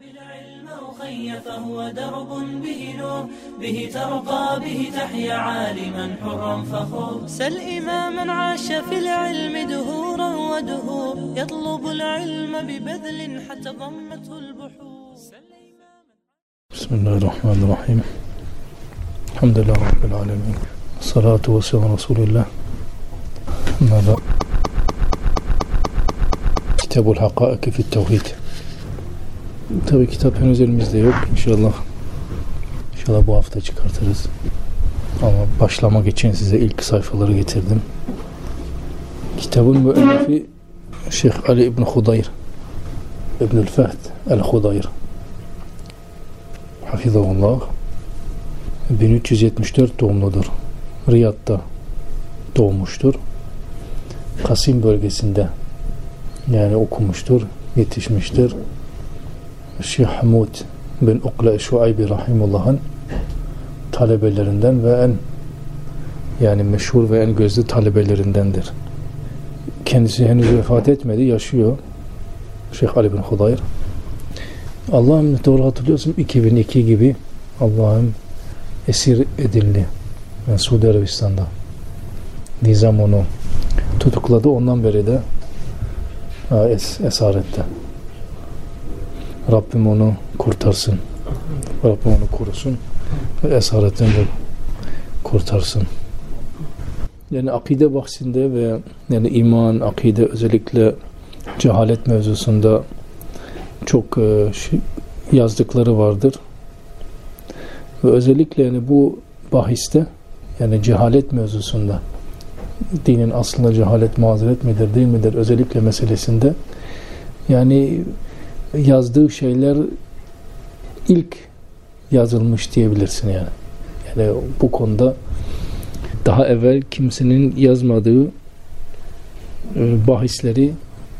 بالعلم أخي فهو درب به نور به ترقى به تحيا عالما حرا فخور. سل إماما عاش في العلم دهورا ودهور يطلب العلم ببذل حتى ضمته البحور. بسم الله الرحمن الرحيم. الحمد لله رب العالمين. الصلاة والسلام على رسول الله. بعد كتاب الحقائق في التوحيد. Tabi kitap henüz elimizde yok. İnşallah İnşallah bu hafta çıkartırız. Ama başlamak için size ilk sayfaları getirdim. Kitabın müellifi Şeyh Ali İbn Hudayr İbnül Fehd El-Hudayr Hafizahullah 1374 doğumludur. Riyad'da doğmuştur. Kasim bölgesinde yani okumuştur, yetişmiştir. Şeyh Hamud bin Ukla Şuaybi Rahimullah'ın talebelerinden ve en yani meşhur ve en gözlü talebelerindendir. Kendisi henüz vefat etmedi, yaşıyor. Şeyh Ali bin Hudayr. Allah'ım doğru hatırlıyorsun 2002 gibi Allah'ım esir edildi. Yani Suudi Arabistan'da. Nizam onu tutukladı. Ondan beri de es esarette. Rabbim onu kurtarsın. Rabbim onu korusun. Ve esaretten de kurtarsın. Yani akide bahsinde ve yani iman, akide özellikle cehalet mevzusunda çok e, yazdıkları vardır. Ve özellikle yani bu bahiste yani cehalet mevzusunda dinin aslında cehalet mazeret midir değil midir özellikle meselesinde yani yazdığı şeyler ilk yazılmış diyebilirsin yani. Yani bu konuda daha evvel kimsenin yazmadığı e, bahisleri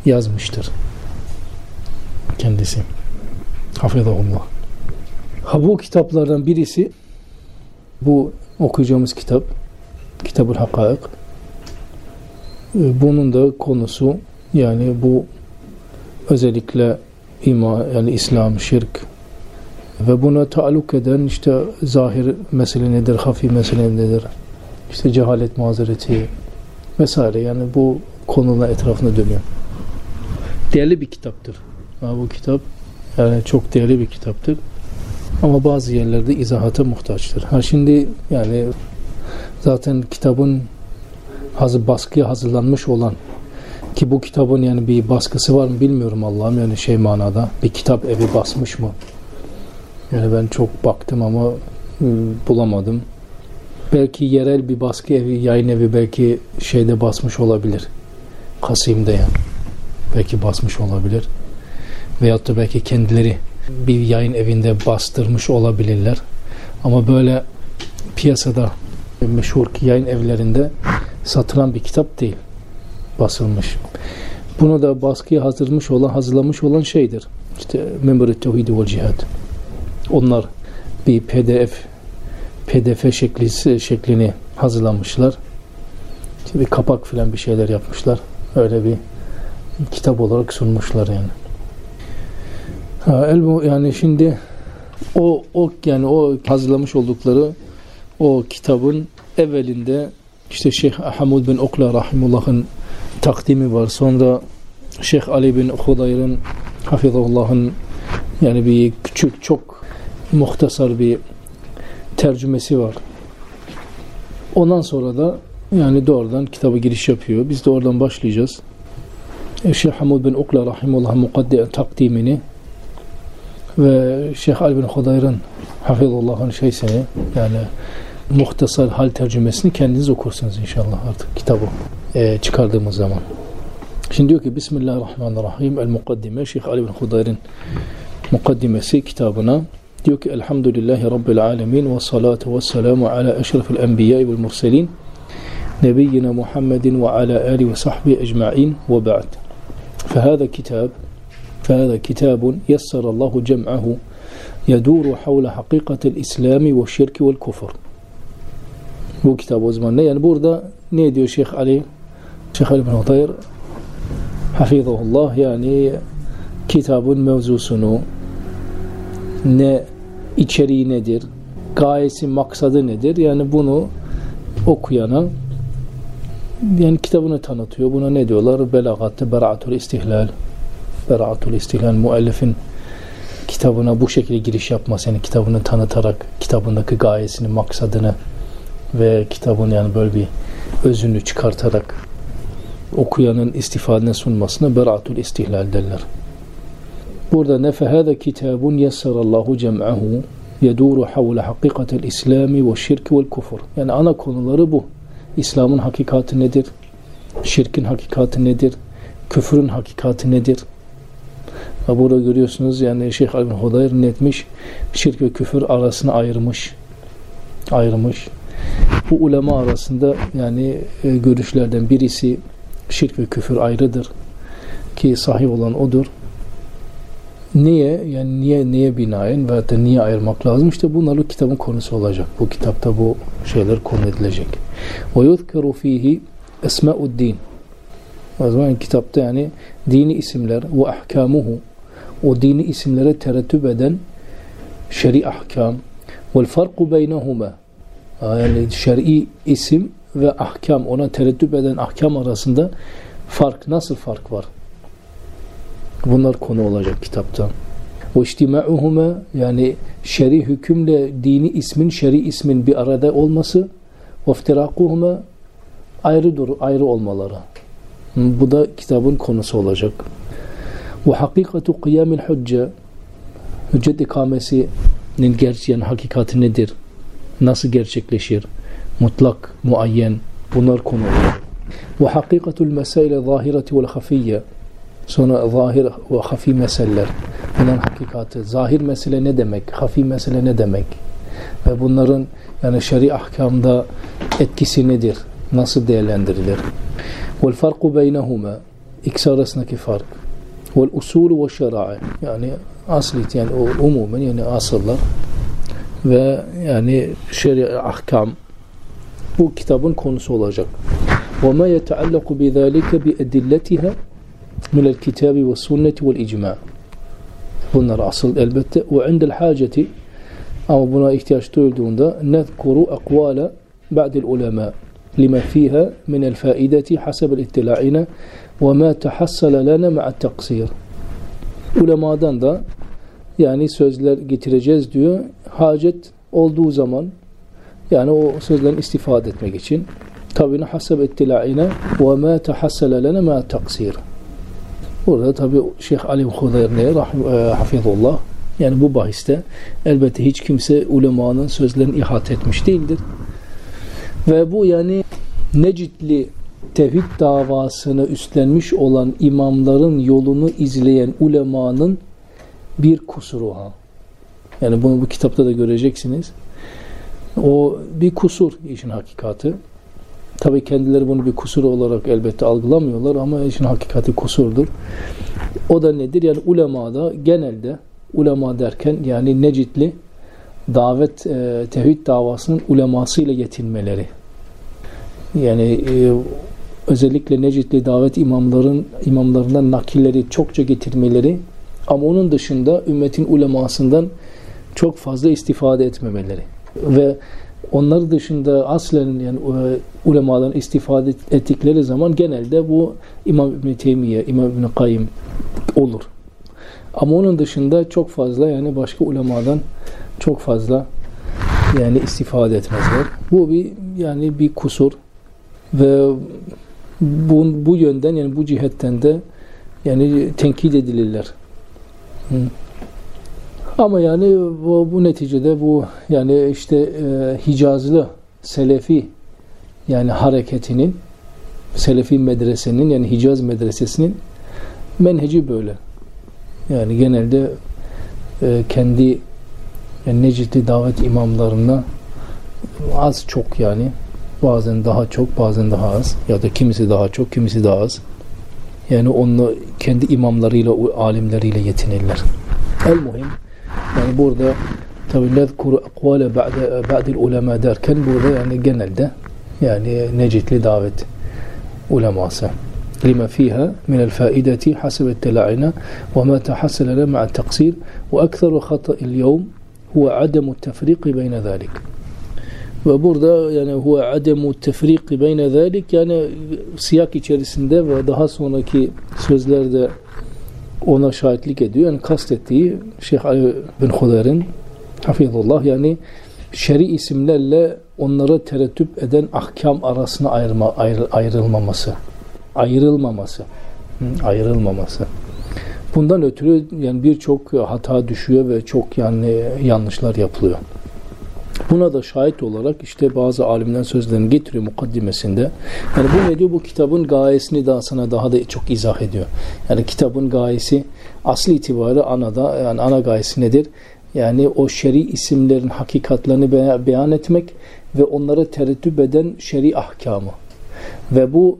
yazmıştır kendisi. Hafizahullah. Ha bu kitaplardan birisi bu okuyacağımız kitap Kitabul Hakaik bunun da konusu yani bu özellikle ima yani İslam, şirk ve buna taalluk eden işte zahir mesele nedir, hafi mesele nedir, işte cehalet mazereti vesaire yani bu konular etrafında dönüyor. Değerli bir kitaptır. Ha, bu kitap yani çok değerli bir kitaptır. Ama bazı yerlerde izahata muhtaçtır. Ha şimdi yani zaten kitabın hazır baskıya hazırlanmış olan ki bu kitabın yani bir baskısı var mı bilmiyorum Allah'ım yani şey manada bir kitap evi basmış mı? Yani ben çok baktım ama ıı, bulamadım. Belki yerel bir baskı evi, yayın evi belki şeyde basmış olabilir. Kasim'de yani. Belki basmış olabilir. Veyahut da belki kendileri bir yayın evinde bastırmış olabilirler. Ama böyle piyasada meşhur yayın evlerinde satılan bir kitap değil. Basılmış. Bunu da baskıya hazırlamış olan, hazırlamış olan şeydir. İşte Memur-i Tevhidi ve Cihad. Onlar bir pdf pdf şekli, şeklini hazırlamışlar. İşte bir kapak filan bir şeyler yapmışlar. Öyle bir kitap olarak sunmuşlar yani. Ha, el yani şimdi o o yani o hazırlamış oldukları o kitabın evvelinde işte Şeyh Hamud bin Okla rahimullah'ın takdimi var. Sonra Şeyh Ali bin Hudayr'ın hafizahullah'ın yani bir küçük çok muhtasar bir tercümesi var. Ondan sonra da yani doğrudan kitaba giriş yapıyor. Biz de oradan başlayacağız. Şeyh Hamud bin Ukla rahimullah'ın mukaddi takdimini ve Şeyh Ali bin Hudayr'ın hafizullah'ın şeysini yani muhtasar hal tercümesini kendiniz okursunuz inşallah artık kitabı e, çıkardığımız zaman. Şimdi diyor ki Bismillahirrahmanirrahim El Mukaddime Şeyh Ali bin Hudayr'ın mukaddimesi kitabına diyor ki Elhamdülillahi Rabbil Alemin ve salatu ve selamu ala eşrefil enbiya vel murselin nebiyyina Muhammedin ve ala ali ve sahbihi ecma'in ve ba'd. فهذا كتاب فهذا كتاب يسر الله جمعه يدور حول حقيقة الإسلام والشرك والكفر bu kitap o zaman ne? Yani burada ne diyor Şeyh Ali? Şeyh Ali bin Hutayr hafizahullah yani kitabın mevzusunu ne içeriği nedir, gayesi, maksadı nedir? Yani bunu okuyana yani kitabını tanıtıyor. Buna ne diyorlar? Belagatte beraatul istihlal. Beraatul istihlal müellifin kitabına bu şekilde giriş yapması yani kitabını tanıtarak kitabındaki gayesini, maksadını ve kitabın yani böyle bir özünü çıkartarak okuyanın istifadene sunmasına beraatul istihlal derler. Burada ne fehâze kitabun yessarallahu cem'ahu yeduru havle hakikatel islami ve şirk ve kufur. Yani ana konuları bu. İslam'ın hakikati nedir? Şirkin hakikati nedir? Küfrün hakikati nedir? Ve burada görüyorsunuz yani Şeyh Ali bin Hudayr netmiş şirk ve küfür arasını ayırmış. Ayırmış. Bu ulema arasında yani e, görüşlerden birisi şirk ve küfür ayrıdır. Ki sahih olan odur. Niye? Yani niye niye binaen ve da niye ayırmak lazım? İşte bunlar kitabın konusu olacak. Bu kitapta bu şeyler konu edilecek. Ve yuzkeru fihi esma'ud-din. O zaman kitapta yani dini isimler ve ahkamuhu o dini isimlere terettüp eden şer'i ahkam vel farku beynehuma yani şer'i isim ve ahkam ona tereddüt eden ahkam arasında fark nasıl fark var? Bunlar konu olacak kitapta. İçtima'uhuma yani şer'i hükümle dini ismin şer'i ismin bir arada olması iftirakuhuma ayrı dur ayrı olmaları. Bu da kitabın konusu olacak. Hakikatu kıyamil hücce hüccet ikamesinin gerçeğin hakikati nedir? Nasıl gerçekleşir? Mutlak, muayyen bunlar konu olacak. Ve hakikatul mesaile zahireti vel hafiyye sonra zahir ve hafi meseleler bunların hakikati. Zahir mesele ne demek? Hafi mesele ne demek? Ve bunların yani şer'i ahkamda etkisi nedir? Nasıl değerlendirilir? Vel farku beynehuma ikisi arasındaki fark. Vel usulü ve şera'i yani aslit yani umumen yani asırlar ve yani şer'i ahkam bu kitabın konusu olacak. وَمَا يَتَعَلَّقُ بِذَٰلِكَ بِأَدِلَّتِهَا مِنَ الْكِتَابِ وَالسُنَّةِ وَالْاِجْمَاءِ Bunlar asıl elbette. وَعِنْدَ الْحَاجَةِ Ama buna ihtiyaç duyulduğunda نَذْكُرُ أَقْوَالَ بَعْدِ الْعُلَمَاءِ لما فيها من الفائدة حسب الاطلاعنا وما تحصل لنا مع التقصير ulemadan da yani sözler getireceğiz diyor. Hacet olduğu zaman yani o sözlerin istifade etmek için tabi hasab ittilaine ve ma tahassala lana ma taksir. Burada tabi Şeyh Ali Hudayr hafizullah yani bu bahiste elbette hiç kimse ulemanın sözlerini ihat etmiş değildir. Ve bu yani Necitli tevhid davasını üstlenmiş olan imamların yolunu izleyen ulemanın bir kusuru ha. Yani bunu bu kitapta da göreceksiniz. O bir kusur işin hakikati. Tabii kendileri bunu bir kusur olarak elbette algılamıyorlar ama işin hakikati kusurdur. O da nedir? Yani ulemada genelde ulema derken yani Necitli davet e, tevhid davasının ulemasıyla yetinmeleri. Yani e, özellikle Necitli davet imamların imamlarından nakilleri çokça getirmeleri ama onun dışında ümmetin ulemasından çok fazla istifade etmemeleri ve onlar dışında aslen yani e, ulemadan istifade ettikleri zaman genelde bu İmam İbn Teymiye, İmam İbn Kayyim olur. Ama onun dışında çok fazla yani başka ulemadan çok fazla yani istifade etmezler. Bu bir yani bir kusur ve bu, bu yönden yani bu cihetten de yani tenkit edilirler. Hı. Ama yani bu, bu neticede bu yani işte e, Hicazlı Selefi yani hareketinin Selefi medresenin yani Hicaz medresesinin menheci böyle. Yani genelde e, kendi yani Necitli davet imamlarına az çok yani bazen daha çok bazen daha az ya da kimisi daha çok kimisi daha az yani onu kendi imamlarıyla alimleriyle yetinirler. El muhim يعني بوردة تو نذكر أقوال بعد بعض العلماء دار كان بوردة يعني جنل ده يعني نجت لدعوة علماء لما فيها من الفائدة حسب اطلاعنا وما تحصل لنا مع التقصير. وأكثر خطأ اليوم هو عدم التفريق بين ذلك. وبوردة يعني هو عدم التفريق بين ذلك. يعني سياكي تشارسن ده ودهاسونا كي سوزلر ده ona şahitlik ediyor. Yani kastettiği Şeyh Ali bin Huder'in hafizullah yani şer'i isimlerle onlara terettüp eden ahkam arasına ayırma, ayrı, ayrılmaması. Ayrılmaması. Hı, ayrılmaması. Bundan ötürü yani birçok hata düşüyor ve çok yani yanlışlar yapılıyor. Buna da şahit olarak işte bazı alimden sözlerini getiriyor mukaddimesinde. Yani bu ne diyor? Bu kitabın gayesini daha sana daha da çok izah ediyor. Yani kitabın gayesi asli itibariyle anada yani ana gayesi nedir? Yani o şer'i isimlerin hakikatlerini beyan etmek ve onlara terettüp eden şer'i ahkamı. Ve bu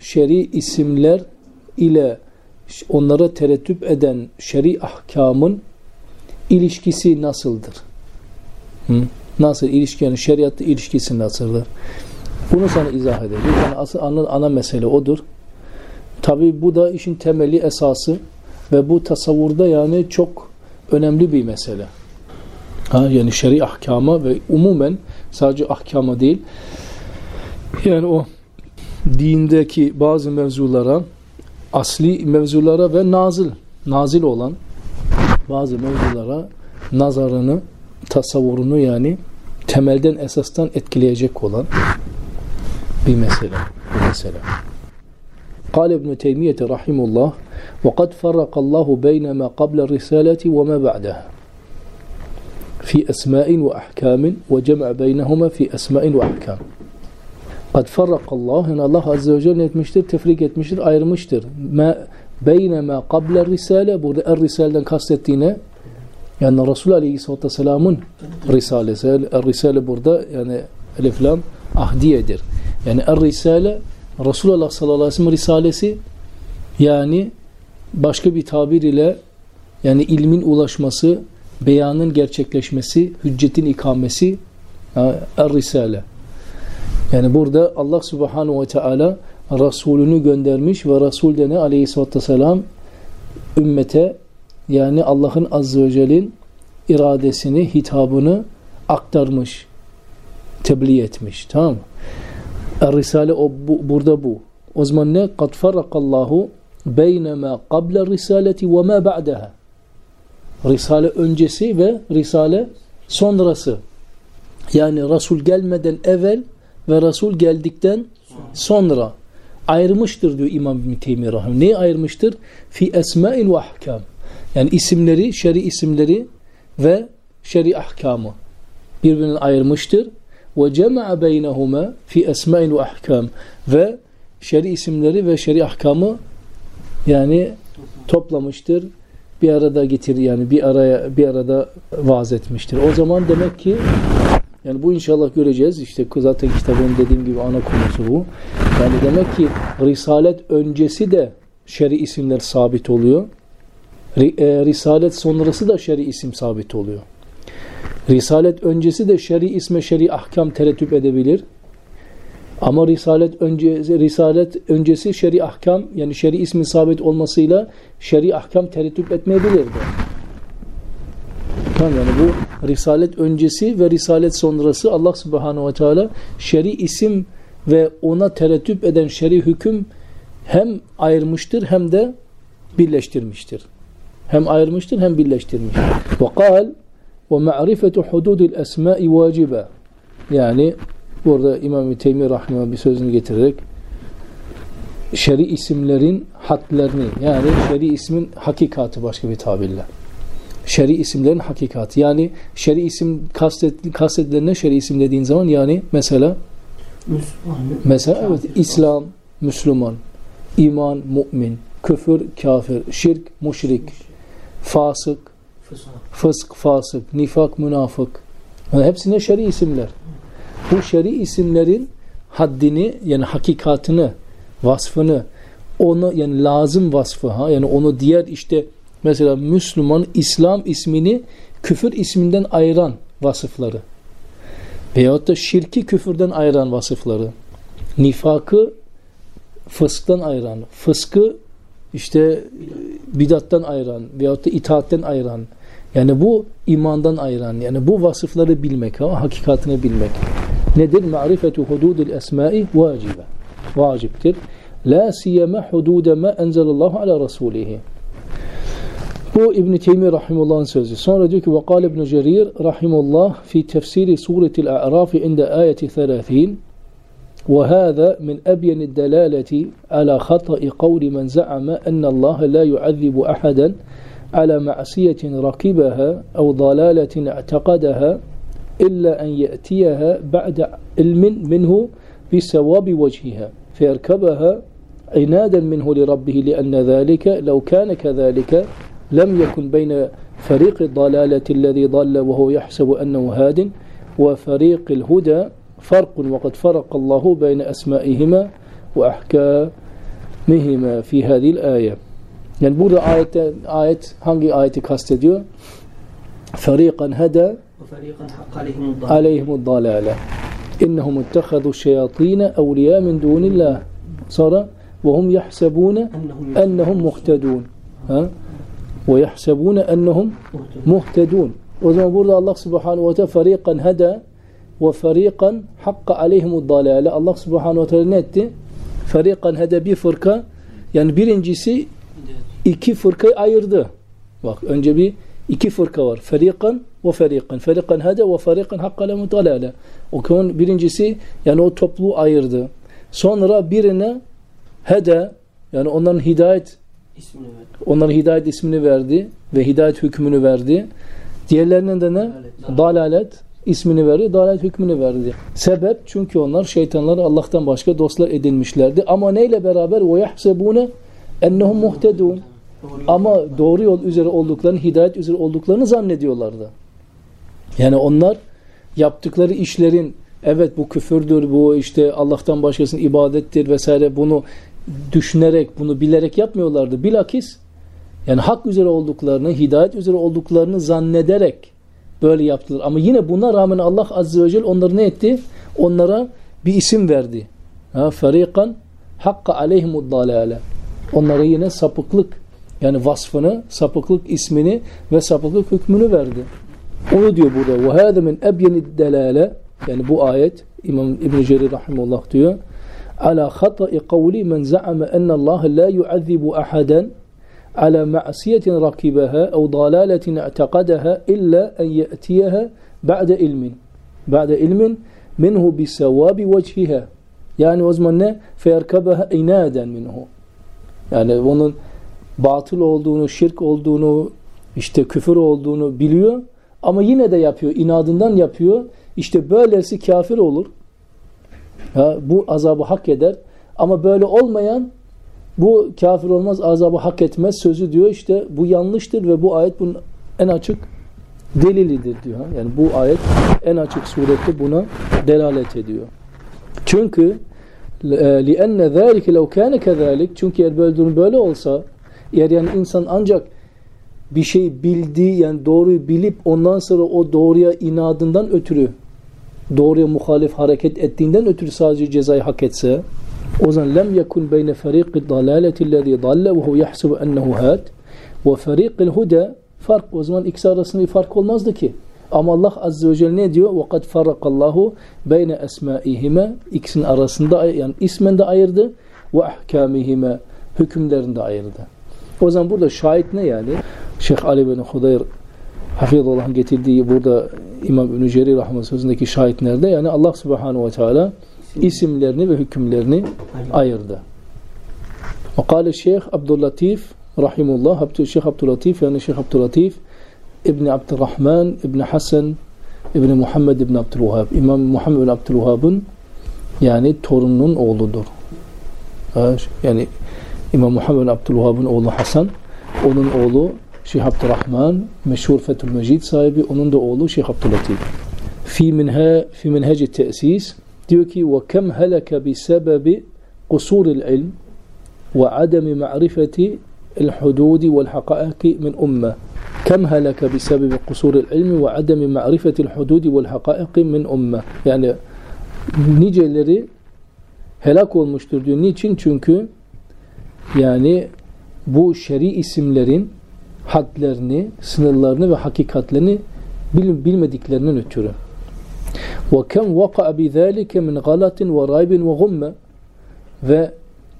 şer'i isimler ile onlara terettüp eden şer'i ahkamın ilişkisi nasıldır? Hı? Nasıl ilişki yani şeriatla ilişkisi nasıldır? Bunu sana izah edeceğim. Yani asıl ana, ana mesele odur. Tabi bu da işin temeli esası ve bu tasavvurda yani çok önemli bir mesele. Ha, yani şer'i ahkama ve umumen sadece ahkama değil yani o dindeki bazı mevzulara asli mevzulara ve nazil nazil olan bazı mevzulara nazarını tasavvurunu yani temelden esastan etkileyecek olan bir mesele. Bir mesele. قال ابن تيمية رحمه الله وقد فرق الله بين ما قبل الرسالة وما بعدها في أسماء وأحكام وجمع بينهما في أسماء وأحكام قد فرق الله إن الله عز وجل يتمشتر تفريق يتمشتر أير مشتر ما بين ما قبل الرسالة بورد الرسالة كاستينا yani Resul Aleyhisselatü Vesselam'ın Risalesi. Er Risale burada yani elif lam ahdiyedir. Yani Er Risale Resulullah sallallahu aleyhi ve sellem Risalesi yani başka bir tabir ile yani ilmin ulaşması, beyanın gerçekleşmesi, hüccetin ikamesi Er Risale. Yani burada Allah Subhanahu ve Teala Resulünü göndermiş ve Resul de ne aleyhissalatü vesselam ümmete yani Allah'ın Azze ve Celle'in iradesini, hitabını aktarmış, tebliğ etmiş. Tamam mı? Er-Risale o, bu, burada bu. O zaman ne? قَدْ فَرَقَ اللّٰهُ بَيْنَ مَا قَبْلَ الرِّسَالَةِ وَمَا بَعْدَهَا Risale öncesi ve Risale sonrası. Yani Resul gelmeden evvel ve Resul geldikten sonra ayrılmıştır diyor İmam İbn Teymiye Rahim. Neyi ayırmıştır? Fi esma'il ve ahkam. Yani isimleri, şer'i isimleri ve şer'i ahkamı birbirinden ayırmıştır. Ve cema'a beynehuma fi esma'in ve ahkam ve şer'i isimleri ve şer'i ahkamı yani toplamıştır. Bir arada getir yani bir araya bir arada vaaz etmiştir. O zaman demek ki yani bu inşallah göreceğiz. İşte zaten kitabın dediğim gibi ana konusu bu. Yani demek ki risalet öncesi de şer'i isimler sabit oluyor. E, risalet sonrası da şer'i isim sabit oluyor. Risalet öncesi de şer'i isme şer'i ahkam terettüp edebilir. Ama risalet önce risalet öncesi şer'i ahkam yani şer'i ismin sabit olmasıyla şer'i ahkam terettüp etmeyebilirdi. Tamam yani bu risalet öncesi ve risalet sonrası Allah Subhanahu ve Teala şer'i isim ve ona terettüp eden şer'i hüküm hem ayırmıştır hem de birleştirmiştir. Hem ayırmıştır hem birleştirmiştir. Ve kal ve ma'rifetu hududil esma'i vacibe. Yani burada İmam-ı Teymi Rahim'e bir sözünü getirerek şer'i isimlerin hatlerini yani şer'i ismin hakikati başka bir tabirle. Şer'i isimlerin hakikati. Yani şer'i isim kastet, kastedilen ne şer'i isim dediğin zaman yani mesela Müslüman. Mesela evet İslam, Müslüman, iman, mümin, küfür, kafir, şirk, müşrik, fasık, fısk, fasık, nifak, münafık. Yani hepsine şer'i isimler. Bu şer'i isimlerin haddini yani hakikatını, vasfını, onu yani lazım vasfı ha yani onu diğer işte mesela Müslüman İslam ismini küfür isminden ayıran vasıfları veyahut da şirki küfürden ayıran vasıfları nifakı fısktan ayıran, fıskı işte bidattan ayıran veyahut da itaatten ayıran. Yani bu imandan ayıran. Yani bu vasıfları bilmek, ha, hakikatini bilmek. Nedir? Ma'rifetu hududil esmai vacibe. Vaciptir. La siyeme hudude ma enzelallahu ala rasulihi. Bu İbn Teymi rahimullah'ın sözü. Sonra diyor ki ve kâle İbn Cerir rahimullah fi tefsiri suretil A'raf inde ayeti 30 وهذا من أبين الدلالة على خطأ قول من زعم أن الله لا يعذب أحدا على معصية ركبها أو ضلالة اعتقدها إلا أن يأتيها بعد علم منه بسواب وجهها فيركبها عنادا منه لربه لأن ذلك لو كان كذلك لم يكن بين فريق الضلالة الذي ضل وهو يحسب أنه هاد وفريق الهدى فرق وقد فرق الله بين أسمائهما وأحكامهما في هذه الآية. يعني بودا آية آية هنجي آية كاستديو. فريقا هدى وفريقا حق عليهم الضلالة. عليهم الضلالة. إنهم اتخذوا الشياطين أولياء من دون الله. صار؟ وهم يحسبون أنهم مختدون ها؟ ويحسبون أنهم مهتدون. وزي ما بورد الله سبحانه وتعالى فريقا هدى ve fariqan hakka aleyhimud dalale. Allah subhanahu ve teala ne etti? Fariqan hada bir fırka yani birincisi iki fırkayı ayırdı. Bak önce bir iki fırka var. Ferikan ve ferikan. Ferikan hada ve ferikan hakka aleyhimud dalale. O konu birincisi yani o topluluğu ayırdı. Sonra birine heda yani onların hidayet ismini ver. onlara hidayet ismini verdi ve hidayet hükmünü verdi. Diğerlerine de ne? Dalalet. Dalalet ismini verdi, dalalet hükmünü verdi. Sebep çünkü onlar şeytanları Allah'tan başka dostlar edinmişlerdi. Ama neyle beraber muhtedun. Doğru yol. Ama doğru yol üzere olduklarını, hidayet üzere olduklarını zannediyorlardı. Yani onlar yaptıkları işlerin evet bu küfürdür, bu işte Allah'tan başkasının ibadettir vesaire bunu düşünerek, bunu bilerek yapmıyorlardı. Bilakis yani hak üzere olduklarını, hidayet üzere olduklarını zannederek böyle yaptılar. Ama yine buna rağmen Allah Azze ve Celle onları ne etti? Onlara bir isim verdi. Ha, fariqan hakka aleyhimud dalale. Onlara yine sapıklık yani vasfını, sapıklık ismini ve sapıklık hükmünü verdi. Onu diyor burada. Hâze min ebyenid delale yani bu ayet İmam İbn Cerir rahimehullah diyor. Ala hata'i kavli men za'ama enne Allah la yu'azzibu ahadan على معصية ركبها أو ضلالة اعتقدها إلا أن يأتيها بعد علم بعد علم منه بسواب وجهها yani o zaman ne? فَيَرْكَبَهَا اِنَادًا minhu. Yani onun batıl olduğunu, şirk olduğunu, işte küfür olduğunu biliyor ama yine de yapıyor, inadından yapıyor. İşte böylesi kafir olur. Ha, bu azabı hak eder. Ama böyle olmayan bu kafir olmaz, azabı hak etmez sözü diyor. İşte bu yanlıştır ve bu ayet bunun en açık delilidir diyor. ha. Yani bu ayet en açık surette buna delalet ediyor. Çünkü لِأَنَّ ذَٰلِكَ لَوْ كَانَ كَذَٰلِكَ Çünkü eğer böyle durum böyle olsa eğer yani insan ancak bir şey bildiği yani doğruyu bilip ondan sonra o doğruya inadından ötürü doğruya muhalif hareket ettiğinden ötürü sadece cezayı hak etse o zaman lem yekun beyne fariqi dalaleti dalle ve hu yahsibu ennehu had ve fariqil huda fark o zaman ikisi arasında bir fark olmazdı ki. Ama Allah azze ve celle ne diyor? Vakat farrakallahu beyne esmaihime ikisinin arasında yani ismen de ayırdı ve ahkamihime hükümlerinde ayırdı. O zaman burada şahit ne yani? Şeyh Ali bin Hudayr Hafizullah'ın getirdiği burada İmam İbn-i Rahman sözündeki şahit nerede? Yani Allah subhanahu ve teala isimlerini ve hükümlerini ayırdı. Ve Şeyh Abdüllatif Rahimullah Şeyh Abdüllatif yani Şeyh Abdüllatif İbni Abdurrahman İbni Hasan İbni Muhammed İbni Abdülvahhab İmam Muhammed İbni Abdülvahhab'ın yani torununun oğludur. Yani İmam Muhammed İbni Abdülvahhab'ın oğlu Hasan onun oğlu Şeyh Abdurrahman meşhur Fethül Mecid sahibi onun da oğlu Şeyh Abdüllatif. Fi minha fi minhac tesis Diyor ki ve kem heleke bi sebebi kusuril ilm ve ademi ma'rifeti el hududi vel hakaiki min umme. Kem heleke bi sebebi kusuril ilmi ve ademi ma'rifeti el hududi vel hakaiki min umme. Yani niceleri helak olmuştur diyor. Niçin? Çünkü yani bu şer'i isimlerin hadlerini, sınırlarını ve hakikatlerini bil, bilmediklerinden ötürü. وَكَمْ وَقَعَ بِذَٰلِكَ مِنْ غَلَطٍ وَرَيْبٍ وَغُمَّ Ve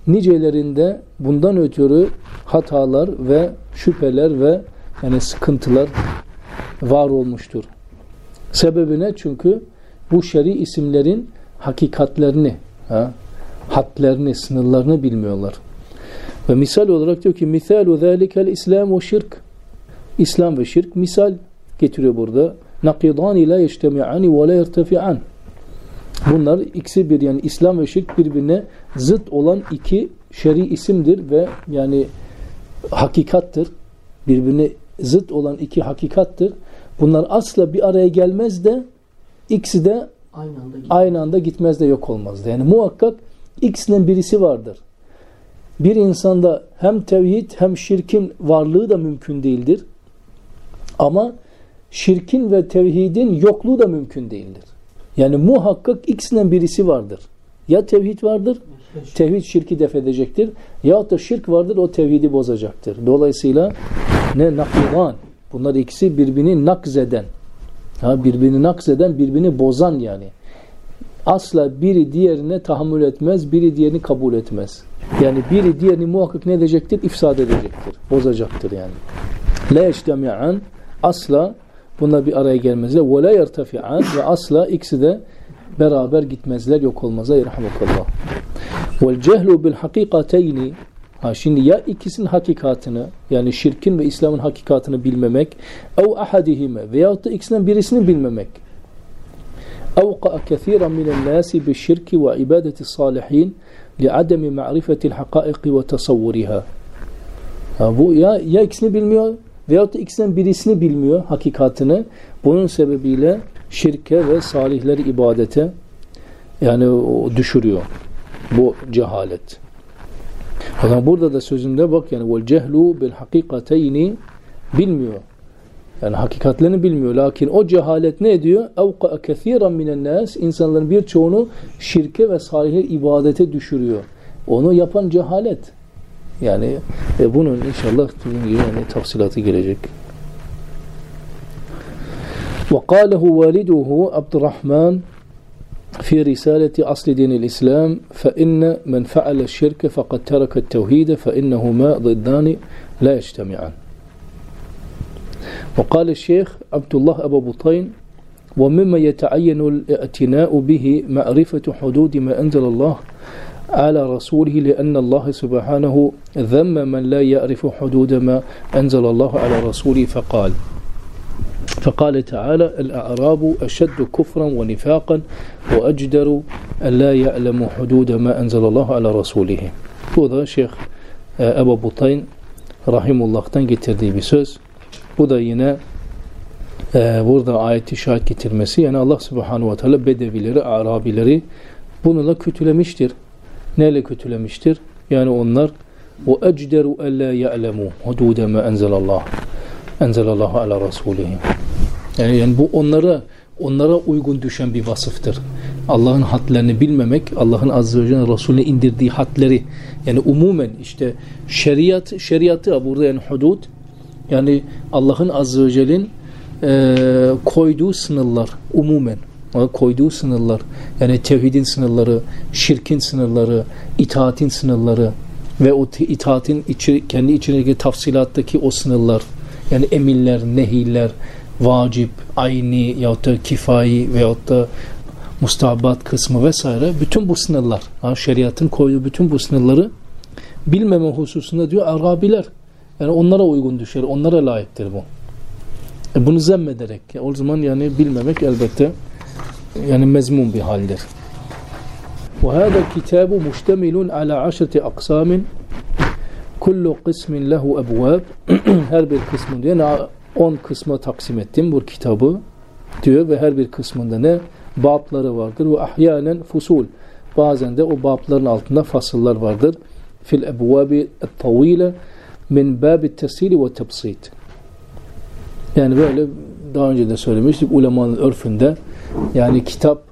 nicelerinde bundan ötürü hatalar ve şüpheler ve yani sıkıntılar var olmuştur. Sebebi ne? Çünkü bu şer'i isimlerin hakikatlerini, ha, hadlerini, sınırlarını bilmiyorlar. Ve misal olarak diyor ki misalu zâlikel İslam ve şirk. İslam ve şirk misal getiriyor burada. Nakidani la yeştemi'ani ve la yertefi'an. Bunlar ikisi bir yani İslam ve şirk birbirine zıt olan iki şer'i isimdir ve yani hakikattır. Birbirine zıt olan iki hakikattır. Bunlar asla bir araya gelmez de ikisi de Aynı anda gidiyor. aynı anda gitmez de yok olmaz. Yani muhakkak ikisinden birisi vardır. Bir insanda hem tevhid hem şirkin varlığı da mümkün değildir. Ama şirkin ve tevhidin yokluğu da mümkün değildir. Yani muhakkak ikisinden birisi vardır. Ya tevhid vardır, tevhid şirki def edecektir. Yahut da şirk vardır, o tevhidi bozacaktır. Dolayısıyla ne nakidan, bunlar ikisi birbirini nakzeden, ha, birbirini nakzeden, birbirini bozan yani. Asla biri diğerine tahammül etmez, biri diğerini kabul etmez. Yani biri diğerini muhakkak ne edecektir? İfsad edecektir, bozacaktır yani. La yeştemi'an asla bunlar bir araya gelmezler. Ve la yertefi'an ve asla ikisi de beraber gitmezler, yok olmazlar. Yerhamukallah. Vel cehlu bil hakikateyni Ha şimdi ya ikisinin hakikatını yani şirkin ve İslam'ın hakikatını bilmemek ev ahadihime veyahut da ikisinden birisini bilmemek أوقع كثيرا من الناس بالشرك وعبادة الصالحين لعدم معرفة الحقائق وتصورها ha, bu ya, ya ikisini bilmiyor veyahut da ikisinden birisini bilmiyor hakikatını bunun sebebiyle şirke ve salihleri ibadete yani düşürüyor bu cehalet o zaman burada da sözünde bak yani vel cehlu bil hakikateyni bilmiyor. Yani hakikatlerini bilmiyor. Lakin o cehalet ne ediyor? Evka'a kethiren minen nas insanların birçoğunu şirke ve salihler ibadete düşürüyor. Onu yapan cehalet. Yani e, bunun inşallah dediğim gibi yani tafsilatı gelecek. وقاله والده عبد الرحمن في رسالة أصل دين الإسلام فإن من فعل الشرك فقد ترك التوحيد فإنهما ضدان لا يجتمعان وقال الشيخ عبد الله أبو بطين ومما يتعين الاعتناء به معرفة حدود ما أنزل الله على رسوله لأن الله سبحانه ذم من لا يعرف حدود ما أنزل الله على رسوله فقال فقال تعالى الأعراب أشد كفرا ونفاقا وأجدر أن لا يعلم حدود ما أنزل الله على رسوله. هذا شيخ آه، أبو بطين رحمه الله تنجي تردي بسوس هذا ينا آه، بردا آية شاهد كتير مسيح. أن الله سبحانه وتعالى بدأ بلري أعرابي لري. bunu da kötülemiştir. Neyle kötülemiştir? Yani onlar o ecderu alla ya'lemu hudude ma enzelallah enzelallahu ala rasulihi. Yani, yani bu onlara onlara uygun düşen bir vasıftır. Allah'ın hadlerini bilmemek, Allah'ın azze ve celle Resulüne indirdiği hadleri yani umumen işte şeriat şeriatı burada yani hudud yani Allah'ın azze ve celle'nin e, koyduğu sınırlar umumen koyduğu sınırlar yani tevhidin sınırları, şirkin sınırları, itaatin sınırları ve o itaatin içi, kendi içindeki tafsilattaki o sınırlar yani emirler, nehirler, vacip, ayni yahut da kifayi veyahut da mustahabat kısmı vesaire bütün bu sınırlar, ha, şeriatın koyduğu bütün bu sınırları bilmeme hususunda diyor Arabiler. Yani onlara uygun düşer, onlara layıktır bu. E bunu zemmederek, o zaman yani bilmemek elbette yani mezmun bir haldir. وهذا الكتاب مشتمل على عشرة أقسام كل قسم له أبواب her bir kısmında yani 10 kısma taksim ettim bu kitabı diyor ve her bir kısmında ne babları vardır ve ahyanen fusul bazen de o babların altında fasıllar vardır fil ebvabi tavile min babi tesili ve tebsit yani böyle daha önce de söylemiştik ulemanın örfünde yani kitap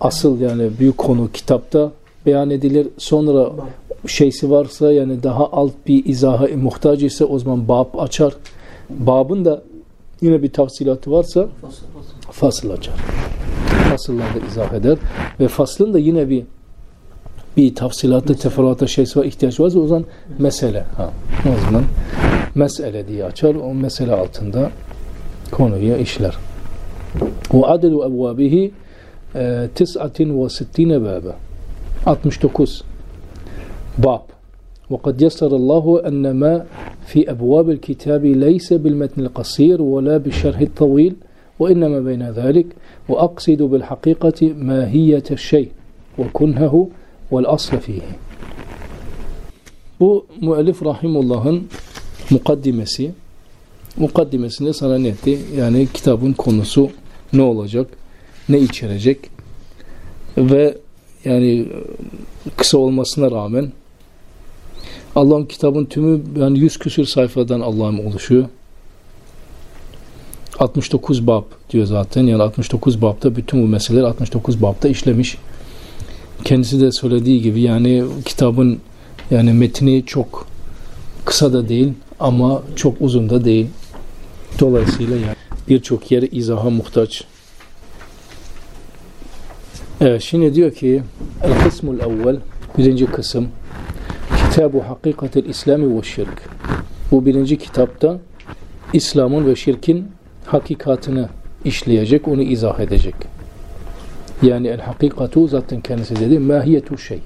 asıl yani büyük konu kitapta beyan edilir. Sonra şeysi varsa yani daha alt bir izaha muhtaç ise o zaman bab açar. Babın da yine bir tafsilatı varsa Fasıl açar. Fasıllarda izah eder ve faslın da yine bir bir tafsilatta, teferruata şeysi var, ihtiyaç varsa o zaman mesele. Ha, o zaman mesele diye açar. O mesele altında konuyu işler. وعدد أبوابه آه، تسعة وستين بابا. أطمش أطمشتكس باب. وقد يسر الله أن ما في أبواب الكتاب ليس بالمتن القصير ولا بالشرح الطويل وإنما بين ذلك وأقصد بالحقيقة ماهية الشيء وكنهه والأصل فيه. bu müellif Rahimullah'ın مقدمة mukaddimesini sana netti. يعني كتاب كونسو ne olacak? Ne içerecek? Ve yani kısa olmasına rağmen Allah'ın kitabın tümü yani 100 küsür sayfadan Allah'ın oluşuyor. 69 bab diyor zaten. Yani 69 babda bütün bu meseleler 69 babda işlemiş. Kendisi de söylediği gibi yani kitabın yani metni çok kısa da değil ama çok uzun da değil. Dolayısıyla yani birçok yer izaha muhtaç. Evet şimdi diyor ki El kısmul evvel birinci kısım Kitabu Hakikatel İslami ve Şirk. Bu birinci kitapta İslam'ın ve şirkin hakikatını işleyecek, onu izah edecek. Yani el hakikatu zaten kendisi dedi mahiyetu şey.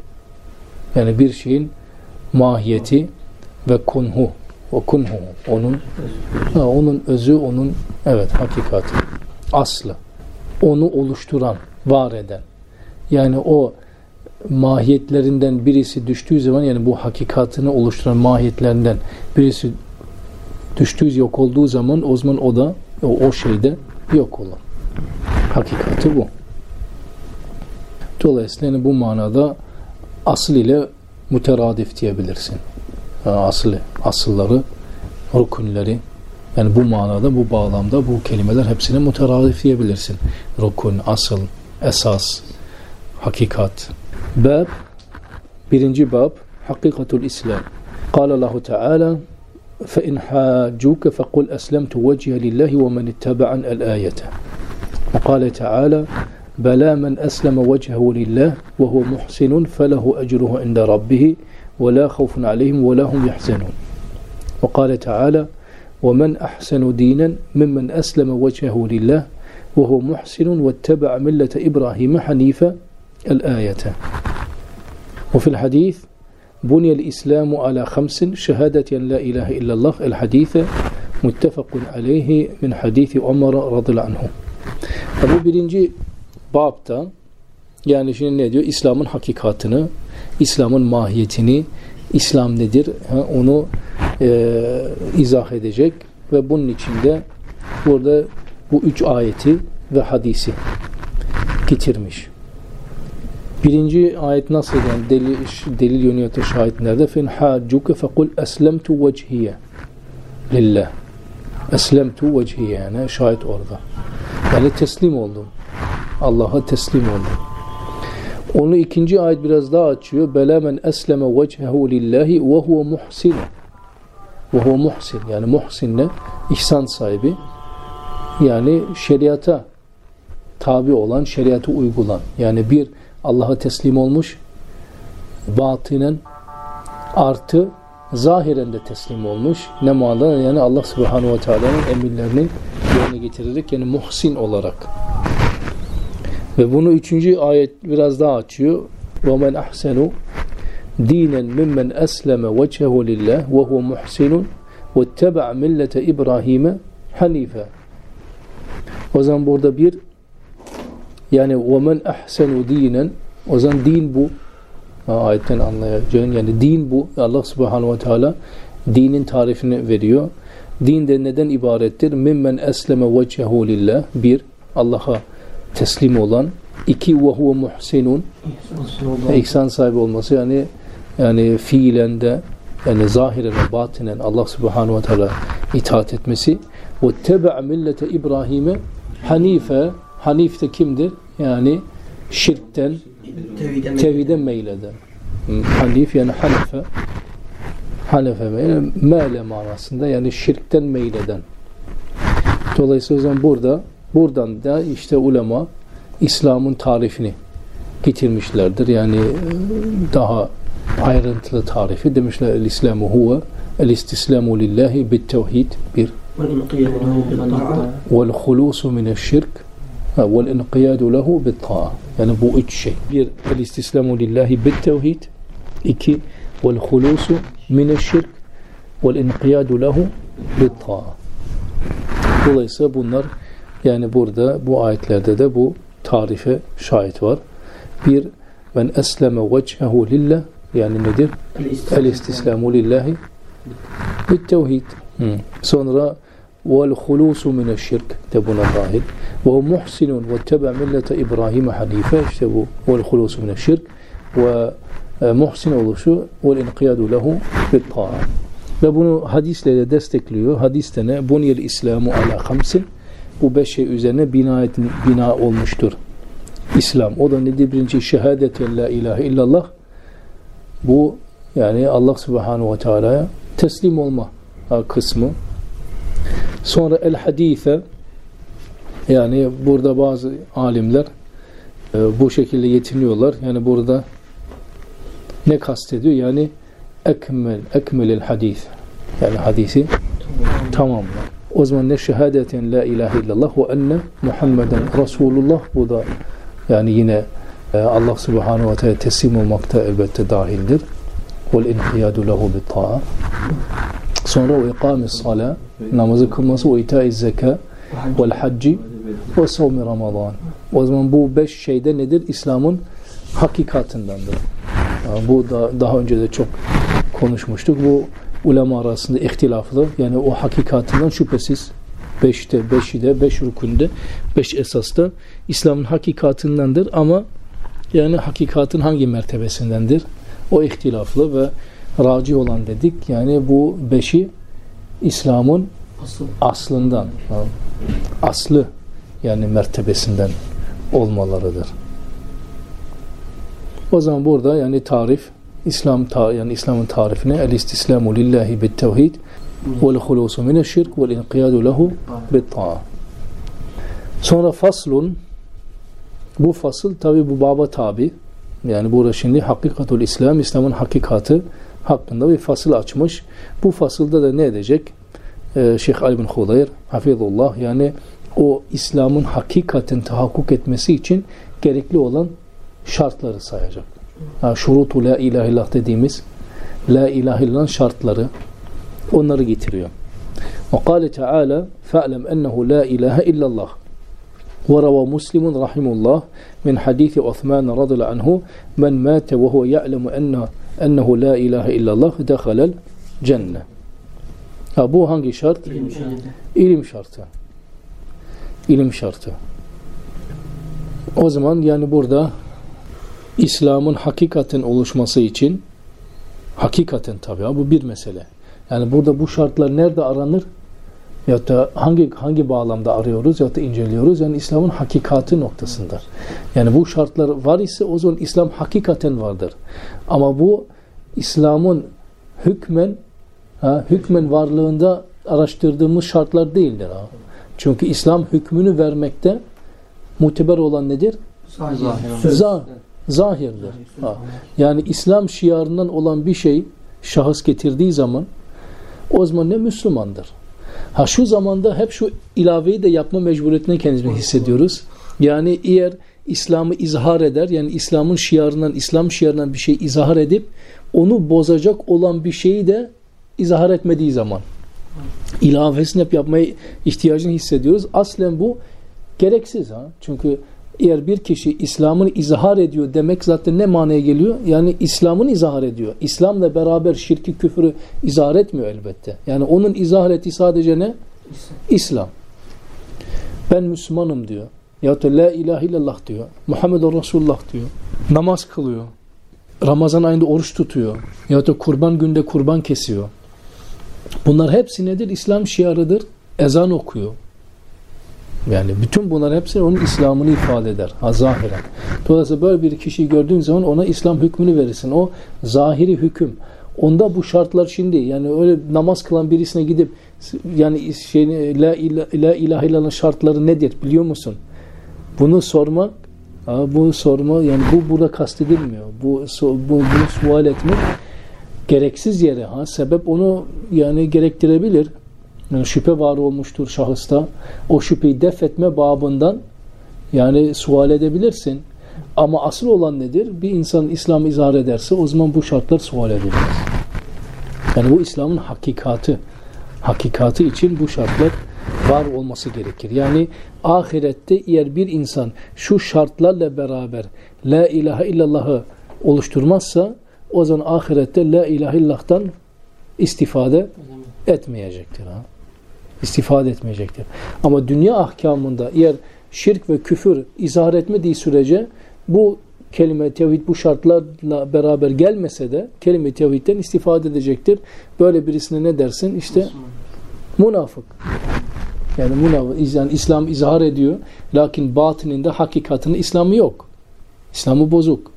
Yani bir şeyin mahiyeti ve kunhu o kunhu onun ha, onun özü onun evet hakikati aslı onu oluşturan var eden yani o mahiyetlerinden birisi düştüğü zaman yani bu hakikatını oluşturan mahiyetlerinden birisi düştüğü yok olduğu zaman o zaman o da o, o şeyde yok olan. Hakikati bu. Dolayısıyla yani bu manada asıl ile müteradif diyebilirsin. Yani aslı, asılları, rukunleri yani bu manada, bu bağlamda bu kelimeler hepsine müteradif diyebilirsin. Rukun, asıl, esas, hakikat. Bab, birinci bab, hakikatul İslam. قال الله تعالى فإن حاجوك فقل أسلمت وجهي لله ومن اتبعن الآية وقال تعالى بلى من أسلم وجهه لله وهو محسن فله أجره عند ربه ولا خوف عليهم ولا هم يحزنون وقال تعالى ومن أحسن دينا ممن أسلم وجهه لله وهو محسن واتبع ملة إبراهيم حنيفا الآية وفي الحديث بني الإسلام على خمس شهادة أن لا إله إلا الله الحديث متفق عليه من حديث عمر رضي الله عنه Bu birinci babta yani şimdi ne diyor? İslam'ın hakikatını, İslam'ın mahiyetini, İslam nedir? Ha, onu e, izah edecek ve bunun içinde burada bu üç ayeti ve hadisi getirmiş. Birinci ayet nasıl yani delil, delil yönüyle şahit nerede? Fin haccuke fekul eslemtu vecihiye lillah. Eslemtu vecihiye yani şahit orada. Yani teslim oldum. Allah'a teslim oldum. Onu ikinci ayet biraz daha açıyor. Bela men esleme vecehu lillahi ve huve muhsin Ve huve muhsin. Yani muhsin ne? İhsan sahibi. Yani şeriata tabi olan, şeriatı uygulan. Yani bir Allah'a teslim olmuş batinen artı zahiren de teslim olmuş. Ne manada? Yani Allah subhanahu ve teala'nın emirlerinin yerine getirerek yani muhsin olarak. Ve bunu üçüncü ayet biraz daha açıyor. وَمَنْ أَحْسَنُ دِينًا مِمَّنْ أَسْلَمَ وَجْهَهُ لِلّٰهِ وَهُوَ مُحْسِنٌ وَاتَّبَعَ مِلَّةَ إِبْرَاهِيمَ حَنِيفًا O zaman burada bir yani وَمَنْ أَحْسَنُ دِينًا O zaman din bu. Ha, ayetten anlayacağın yani din bu. Allah subhanahu ve teala dinin tarifini veriyor. Din de neden ibarettir? Mimmen esleme vecehu lillah. Bir, Allah'a teslim olan. İki, ve huve muhsinun. İhsan sahibi olması yani yani fiilen de yani zahiren ve batinen Allah subhanahu ve teala itaat etmesi. Ve tebe'a millete İbrahim'e hanife Hanif de kimdir? Yani şirkten Tevhide Tevhide meyleden. Hanif yani hanefe. Hanefe meyle, meyle manasında yani şirkten meyleden. Dolayısıyla o zaman burada buradan da işte ulema İslam'ın tarifini getirmişlerdir. Yani daha ayrıntılı tarifi demişler el İslamu huve el istislamu lillahi bit tevhid bir والانقياد له بالطاعة vel hulusu mineşşirk vel inqiyadu lehu bit ta'a. Yani bu üç şey. Bir el istislamu lillahi bit tevhid. İki vel hulusu mineşşirk vel inqiyadu lehu bit ta'a. Dolayısıyla bunlar yani burada bu ayetlerde de bu tarife şahit var. Bir men esleme vecehu lillah yani nedir? El istislamu lillahi bit tevhid. Sonra vel hulusu mineşşirk de buna dahil. Ve muhsinun ve tebe millete İbrahim hanife işte bu vel hulusu mineşşirk ve e, muhsin oluşu vel inqiyadu lehu bit ta'a. Ve bunu hadisle de destekliyor. Hadiste ne? Buniyel İslamu ala hamsin. Bu beş şey üzerine bina, et, bina olmuştur. İslam. O da nedir? Birinci şehadeten la ilahe illallah. Bu yani Allah subhanahu ve teala'ya teslim olma ha, kısmı. Sonra el hadise yani burada bazı alimler e, bu şekilde yetiniyorlar. Yani burada ne kastediyor? Yani ekmel, ekmelil hadis. Yani hadisi tamamla. O zaman ne şehadeten la ilahe illallah ve enne Muhammeden Resulullah bu da yani yine e, Allah subhanahu ve teala teslim olmakta elbette dahildir. Vel inqiyadu lehu bit ta'a. Sonra o ikamis sala namazı kılması ve itaiz zeka vel hacci ve savmi ramazan. O zaman bu beş şeyde nedir? İslam'ın hakikatindendir. Yani bu da daha önce de çok konuşmuştuk. Bu ulema arasında ihtilaflı. Yani o hakikatinden şüphesiz beşte, beşi de, beş rükünde, beş esasta İslam'ın hakikatindendir ama yani hakikatin hangi mertebesindendir? O ihtilaflı ve raci olan dedik. Yani bu beşi İslam'ın Asıl. aslından, aslı yani mertebesinden olmalarıdır. O zaman burada yani tarif İslam ta yani İslam'ın tarifine el istislamu lillahi bit tevhid vel hulusu mineşşirk vel inqiyadu lehu bit ta'a. Sonra faslun bu fasıl tabi bu baba tabi. Yani burada şimdi hakikatul İslam, İslam'ın hakikati hakkında bir fasıl açmış. Bu fasılda da ne edecek? Ee, Şeyh Ali bin Hudayr hafizullah yani o İslam'ın hakikatin tahakkuk etmesi için gerekli olan şartları sayacak. Ha, şurutu la ilahe illallah dediğimiz la ilahe illallah şartları onları getiriyor. Ve kâle Teala fe'lem ennehu la ilahe illallah وروى مسلم رحمه الله من حديث عثمان رضي الله عنه من مات وهو يعلم أن أنه لا إله إلا الله دخل الجنة Ha, bu hangi şart? İlim şahidi. İlim şartı. İlim şartı. O zaman yani burada İslam'ın hakikaten oluşması için hakikaten tabi bu bir mesele. Yani burada bu şartlar nerede aranır? Ya da hangi hangi bağlamda arıyoruz ya da inceliyoruz? Yani İslam'ın hakikati noktasında. Yani bu şartlar var ise o zaman İslam hakikaten vardır. Ama bu İslam'ın hükmen ha, hükmen varlığında araştırdığımız şartlar değildir. Ha. Çünkü İslam hükmünü vermekte muteber olan nedir? Söz. Zah zahirdir. Ha. Yani İslam şiarından olan bir şey şahıs getirdiği zaman o zaman ne Müslümandır. Ha şu zamanda hep şu ilaveyi de yapma mecburiyetine kendimizi hissediyoruz. Yani eğer İslam'ı izhar eder yani İslam'ın şiarından, İslam şiarından bir şey izhar edip onu bozacak olan bir şeyi de izhar etmediği zaman ilavesini hep yapmaya ihtiyacını hissediyoruz. Aslen bu gereksiz ha. Çünkü eğer bir kişi İslam'ın izhar ediyor demek zaten ne manaya geliyor? Yani İslam'ın izhar ediyor. İslam'la beraber şirki küfürü izhar etmiyor elbette. Yani onun izhar ettiği sadece ne? İslam. Ben Müslümanım diyor. Ya da la ilahe illallah diyor. Muhammed Resulullah diyor. Namaz kılıyor. Ramazan ayında oruç tutuyor. Ya da kurban günde kurban kesiyor. Bunlar hepsi nedir? İslam şiarıdır. Ezan okuyor. Yani bütün bunlar hepsi onun İslam'ını ifade eder. Ha zahiren. Dolayısıyla böyle bir kişiyi gördüğün zaman ona İslam hükmünü verirsin. O zahiri hüküm. Onda bu şartlar şimdi yani öyle namaz kılan birisine gidip yani şey la, ila, la ilahe illallah şartları nedir biliyor musun? Bunu sormak bu sorma yani bu burada kastedilmiyor. Bu, bu bunu sual etmek gereksiz yere ha sebep onu yani gerektirebilir. Şüphe var olmuştur şahısta. O şüpheyi def etme babından yani sual edebilirsin. Ama asıl olan nedir? Bir insan İslam'ı izah ederse o zaman bu şartlar sual edilir. Yani bu İslam'ın hakikati. Hakikati için bu şartlar var olması gerekir. Yani ahirette eğer bir insan şu şartlarla beraber La ilahe illallah'ı oluşturmazsa o zaman ahirette La ilahe illallah'tan istifade etmeyecektir. Ha? İstifade etmeyecektir. Ama dünya ahkamında eğer şirk ve küfür izah etmediği sürece bu kelime tevhid bu şartlarla beraber gelmese de kelime tevhidden istifade edecektir. Böyle birisine ne dersin? İşte münafık. Yani münafık. Yani İslam izhar ediyor. Lakin batınında hakikatinin İslam'ı yok. İslam'ı bozuk.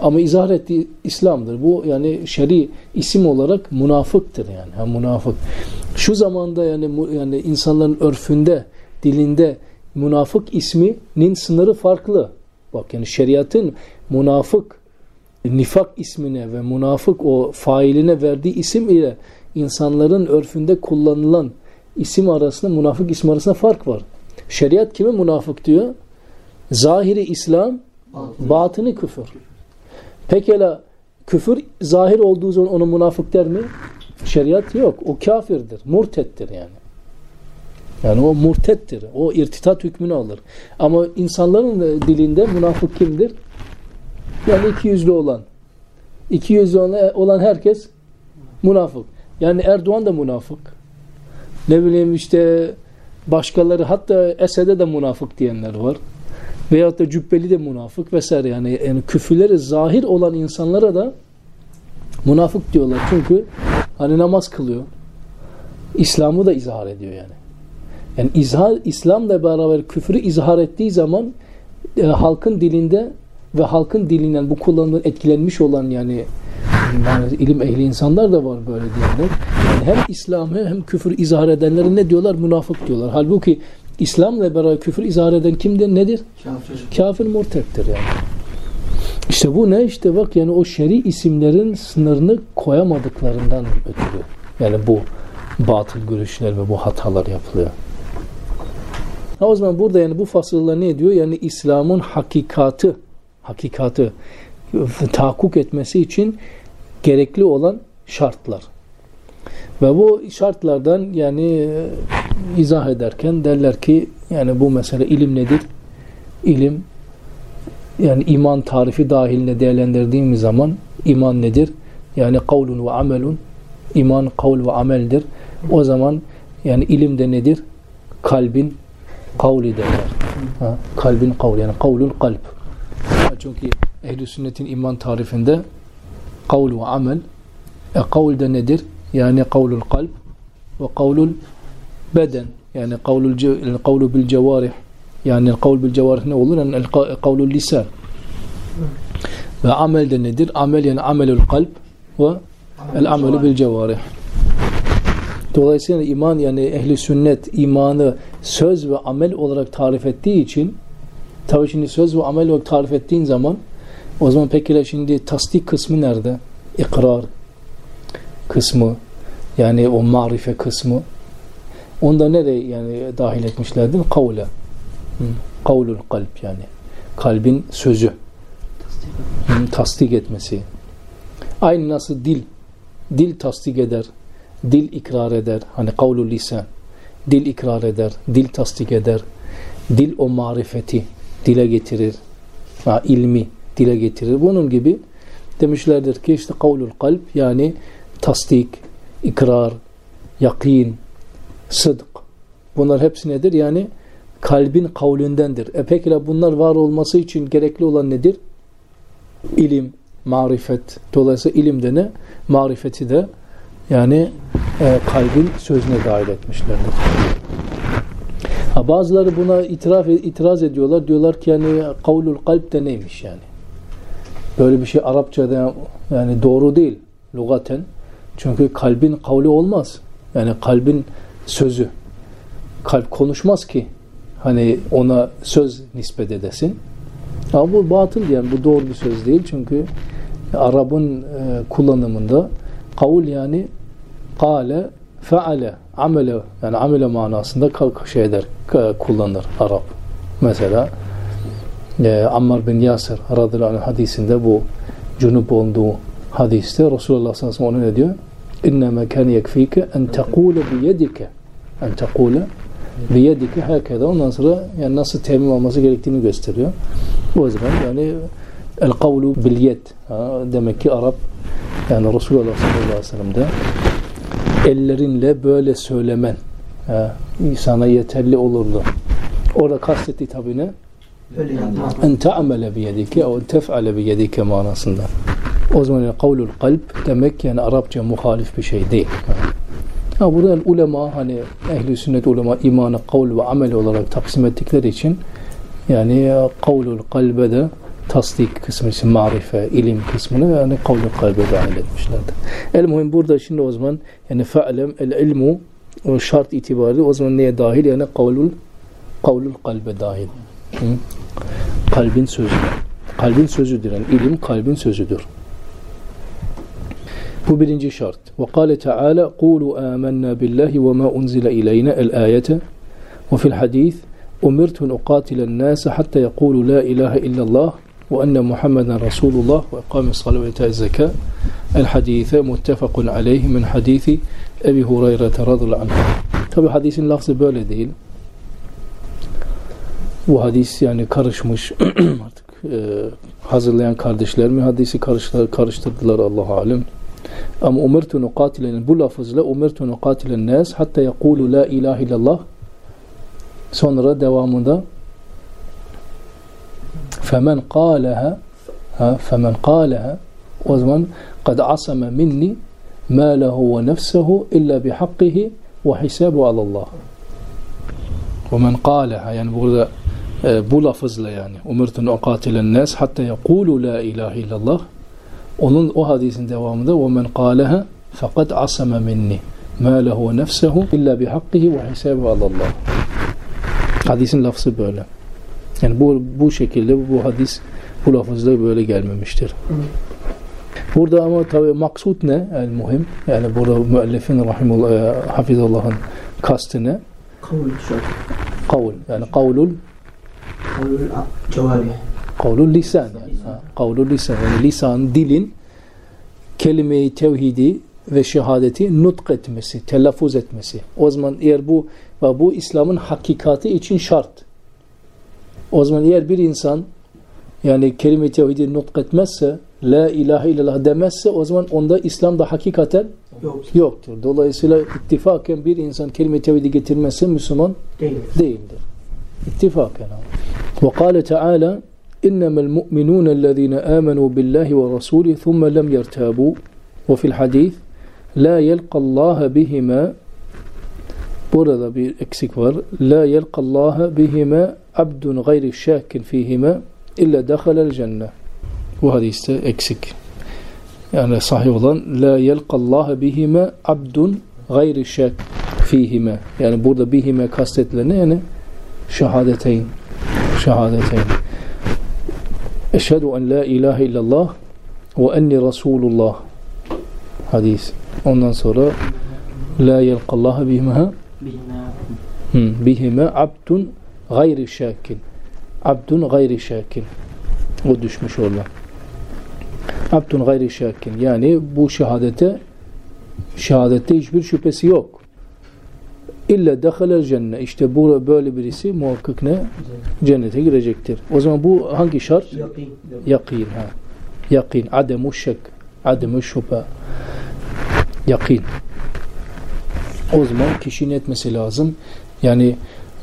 Ama izah ettiği İslam'dır. Bu yani şer'i isim olarak münafıktır yani. Ha, münafık. Şu zamanda yani yani insanların örfünde, dilinde münafık isminin sınırı farklı. Bak yani şeriatın münafık nifak ismine ve münafık o failine verdiği isim ile insanların örfünde kullanılan isim arasında münafık isim arasında fark var. Şeriat kime münafık diyor? Zahiri İslam, batını, batını küfür. Pekala küfür zahir olduğu zaman ona münafık der mi? Şeriat yok. O kafirdir. Murtettir yani. Yani o murtettir. O irtitat hükmünü alır. Ama insanların dilinde münafık kimdir? Yani iki yüzlü olan. İki yüzlü olan herkes münafık. Yani Erdoğan da münafık. Ne bileyim işte başkaları hatta Esed'e de münafık diyenler var. Veyahut da cübbeli de münafık vesaire yani, yani küfürleri zahir olan insanlara da münafık diyorlar. Çünkü hani namaz kılıyor. İslam'ı da izhar ediyor yani. Yani izhar, İslam'la beraber küfrü izhar ettiği zaman e, halkın dilinde ve halkın dilinden bu kullanımdan etkilenmiş olan yani, yani ilim ehli insanlar da var böyle diyenler. Yani hem İslam'ı hem küfür izhar edenleri ne diyorlar? Münafık diyorlar. Halbuki İslam'la beraber küfür izhar eden kimdir? Nedir? Kafir. Kafir murtettir yani. İşte bu ne? İşte bak yani o şer'i isimlerin sınırını koyamadıklarından ötürü. Yani bu batıl görüşler ve bu hatalar yapılıyor. Ha, o zaman burada yani bu fasıllar ne diyor? Yani İslam'ın hakikatı hakikatı tahakkuk etmesi için gerekli olan şartlar. Ve bu şartlardan yani e, izah ederken derler ki yani bu mesele ilim nedir? İlim yani iman tarifi dahilinde değerlendirdiğimiz zaman iman nedir? Yani kavlun ve amelun iman kavl ve ameldir. O zaman yani ilim de nedir? Kalbin kavli derler. Ha, kalbin kavli yani kavlul kalp. Çünkü ehl sünnetin iman tarifinde kavl ve amel e, kavl de nedir? Yani kavlul kalp ve kavlul beden yani kavlul kavlu bil cevarih yani kavl bil cevarih ne olur? Yani kavlul lisan ve amel de nedir? Amel yani amelul kalp ve el amelu bil cevarih Dolayısıyla iman yani ehli sünnet imanı söz ve amel olarak tarif ettiği için tabi şimdi söz ve amel olarak tarif ettiğin zaman o zaman peki şimdi tasdik kısmı nerede? İkrar kısmı yani o marife kısmı onda nereye yani dahil etmişlerdir? Kavle. Kavlul kalp yani. Kalbin sözü. Tasdik, tasdik etmesi. Aynı nasıl dil. Dil tasdik eder. Dil ikrar eder. Hani kavlul lisan. Dil ikrar eder. Dil tasdik eder. Dil o marifeti dile getirir. Ha, ilmi dile getirir. Bunun gibi demişlerdir ki işte kavlul kalp yani tasdik, ikrar, yakin, sıdk. Bunlar hepsi nedir? Yani kalbin kavlündendir. E peki bunlar var olması için gerekli olan nedir? İlim, marifet. Dolayısıyla ilim de ne? Marifeti de yani e, kalbin sözüne dahil etmişlerdir. Ha, bazıları buna itiraf itiraz ediyorlar. Diyorlar ki yani kavlul kalp de neymiş yani. Böyle bir şey Arapçada yani doğru değil lugaten. Çünkü kalbin kavli olmaz. Yani kalbin sözü. Kalp konuşmaz ki. Hani ona söz nispet edesin. Ama bu batıl yani bu doğru bir söz değil. Çünkü Arap'ın e, kullanımında kavul yani kale, feale, amele yani amele manasında şey eder, kullanır Arap. Mesela e, Ammar bin Yasir radıyallahu anh hadisinde bu cunup olduğu hadiste Resulullah sallallahu aleyhi ve sellem ona ne diyor? İnneme kan yekfike en tekule biyedike en tekule biyedike herkese ondan sonra yani nasıl temin olması gerektiğini gösteriyor. O zaman yani el kavlu bil yed demek ki Arap yani Resulullah sallallahu aleyhi ve sellem'de ellerinle böyle söylemen ha, insana yeterli olurdu. Orada kastetti tabi ne? En te'amele biyedike o tef'ale biyedike manasında. O zaman yani kavlul kalp demek yani Arapça muhalif bir şey değil. Ha, burada ulema hani ehli sünnet ulema imanı kavl ve amel olarak taksim ettikleri için yani kavlul kalbe de tasdik kısmı için marife, ilim kısmını yani kavlul kalbe dahil etmişlerdir. El muhim burada şimdi o zaman yani fe'lem el ilmu o şart itibariyle o zaman neye dahil? Yani kavlul kavlul kalbe dahil. Hı? Kalbin sözü. Kalbin sözüdür. Yani ilim kalbin sözüdür. Bu birinci şart. Ve kâle Teala قُولُوا آمَنَّا بِاللّٰهِ وَمَا أُنْزِلَ إِلَيْنَا الْآيَةِ وفي الحديث أمرت أن أقاتل الناس حتى يقولوا لا إله إلا الله وأن محمدا رسول الله وإقام الصلاة وإيتاء الزكاة الحديث متفق عليه من حديث Ebi Hureyre radıyallahu anh. Tabi hadisin lafzı böyle değil. Bu hadis yani karışmış artık e, hazırlayan kardeşler mi hadisi karıştırdılar, Karıştırdılar Allah alem. Ama umirtu nuqatilen bu lafızla umirtu nuqatilen nas hatta yekulu la ilahe illallah sonra devamında femen qalaha femen qalaha o zaman kad asama minni mâlehu ve nefsehu illa bihakkihi ve hisabu alallah. Ve men qâleha yani burada e, bu lafızla yani umirtun uqatilen nas hatta yekulu la ilahe illallah onun o hadisin devamında men qâleha fakat asama minni mâlehu ve nefsehu illa bihakkihi ve hisabu alallah. Hadisin lafzı böyle. Yani bu, bu şekilde bu hadis bu lafızda böyle gelmemiştir. Burada ama tabi maksut ne? El muhim. Yani burada müellifin rahimullah, e, hafizullah'ın kastı ne? Kavul. Kavul. Yani kavlul Kavul cevari. Kavlul lisan. Yani. Ha, kavlul lisan. Yani lisan, dilin kelime-i tevhidi ve şehadeti nutk etmesi, telaffuz etmesi. O zaman eğer bu bu İslam'ın hakikati için şart. O zaman eğer bir insan yani kelime-i tevhidi nutk etmezse La ilahe illallah demezse o zaman onda İslam'da hakikaten Yok. yoktur. Dolayısıyla ittifaken bir insan kelime-i tevhidi getirmezse Müslüman Değil. değildir. İttifaken. Ve kâle Teala إنما المؤمنون الذين آمنوا بالله ورسوله ثم لم يرتابوا. وفي الحديث لا يلقى الله بهما برد بإكسكوار لا يلقى الله بهما عبد غير شاك فيهما إلا دخل الجنة. وهذه إكسك يعني صحيح وظن لا يلقى الله بهما عبد غير شاك فيهما. يعني برد بهما كاستت لنا يعني شهادتين شهادتين. Eşhedü en la ilahe illallah ve enni Resulullah. Hadis. Ondan sonra la yelqallaha bihime bihime abdun gayri şakin. Abdun gayri şakin. O düşmüş orada. Abdun gayri şakin. Yani bu şehadete şehadette hiçbir şüphesi yok. İlla dehalel cennet. İşte bu böyle birisi muhakkak ne? Cennete girecektir. O zaman bu hangi şart? Yakin. Yakin. Ha. Yakin. Ademu şek. Ademu şüphe. Yakin. O zaman kişinin etmesi lazım. Yani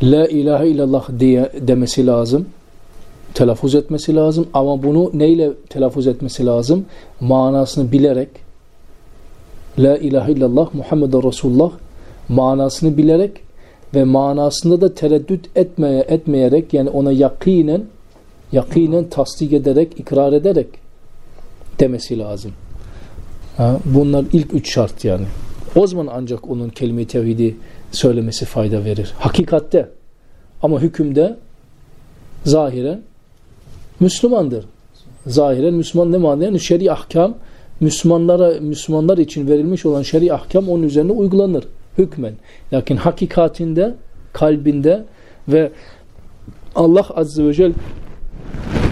La ilahe illallah diye demesi lazım telaffuz etmesi lazım ama bunu neyle telaffuz etmesi lazım? Manasını bilerek La ilahe illallah Muhammed Resulullah manasını bilerek ve manasında da tereddüt etmeye etmeyerek yani ona yakinen yakinen tasdik ederek, ikrar ederek demesi lazım. Ha, bunlar ilk üç şart yani. O zaman ancak onun kelime-i tevhidi söylemesi fayda verir. Hakikatte ama hükümde zahiren Müslümandır. Zahiren Müslüman ne manada? Yani şer'i ahkam Müslümanlara Müslümanlar için verilmiş olan şer'i ahkam onun üzerine uygulanır hükmen. Lakin hakikatinde, kalbinde ve Allah Azze ve Celle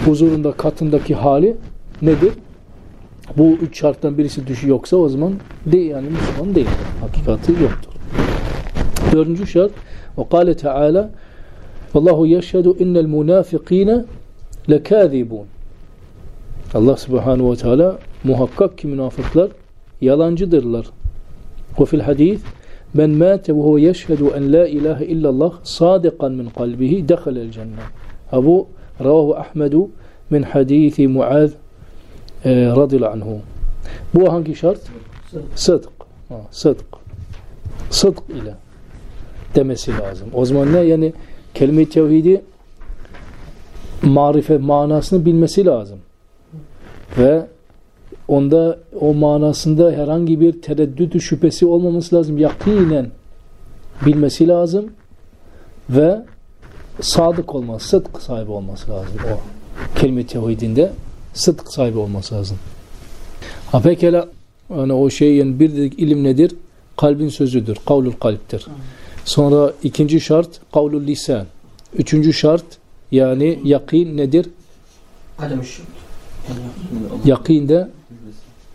huzurunda katındaki hali nedir? Bu üç şarttan birisi düşü yoksa o zaman değil yani Müslüman değil. Hakikati yoktur. Dördüncü şart kâle Teala Vallahu yeşhedü innel münafıkîne lekâzibûn Allah Subhanahu ve Teala muhakkak ki münafıklar yalancıdırlar. Ve fil hadis men mâte ve huve yeşhedü en la ilahe illallah sadikan min kalbihi dehalel cennet. Ha bu ravahu Ahmedu min hadithi Muaz e, radıyallahu anhu. Bu hangi şart? Sıdk. Ha, sıdk. Sıdk ile demesi lazım. O zaman ne? Yani kelime-i tevhidi marife manasını bilmesi lazım. Ve onda o manasında herhangi bir tereddütü şüphesi olmaması lazım. Yakinen bilmesi lazım ve sadık olması, sıdk sahibi olması lazım. O kelime tevhidinde sıdk sahibi olması lazım. Ha pekala yani o şey yani bir dedik ilim nedir? Kalbin sözüdür. Kavlul kalptir. Sonra ikinci şart kavlul lisan. Üçüncü şart yani yakin nedir? Adem şirk.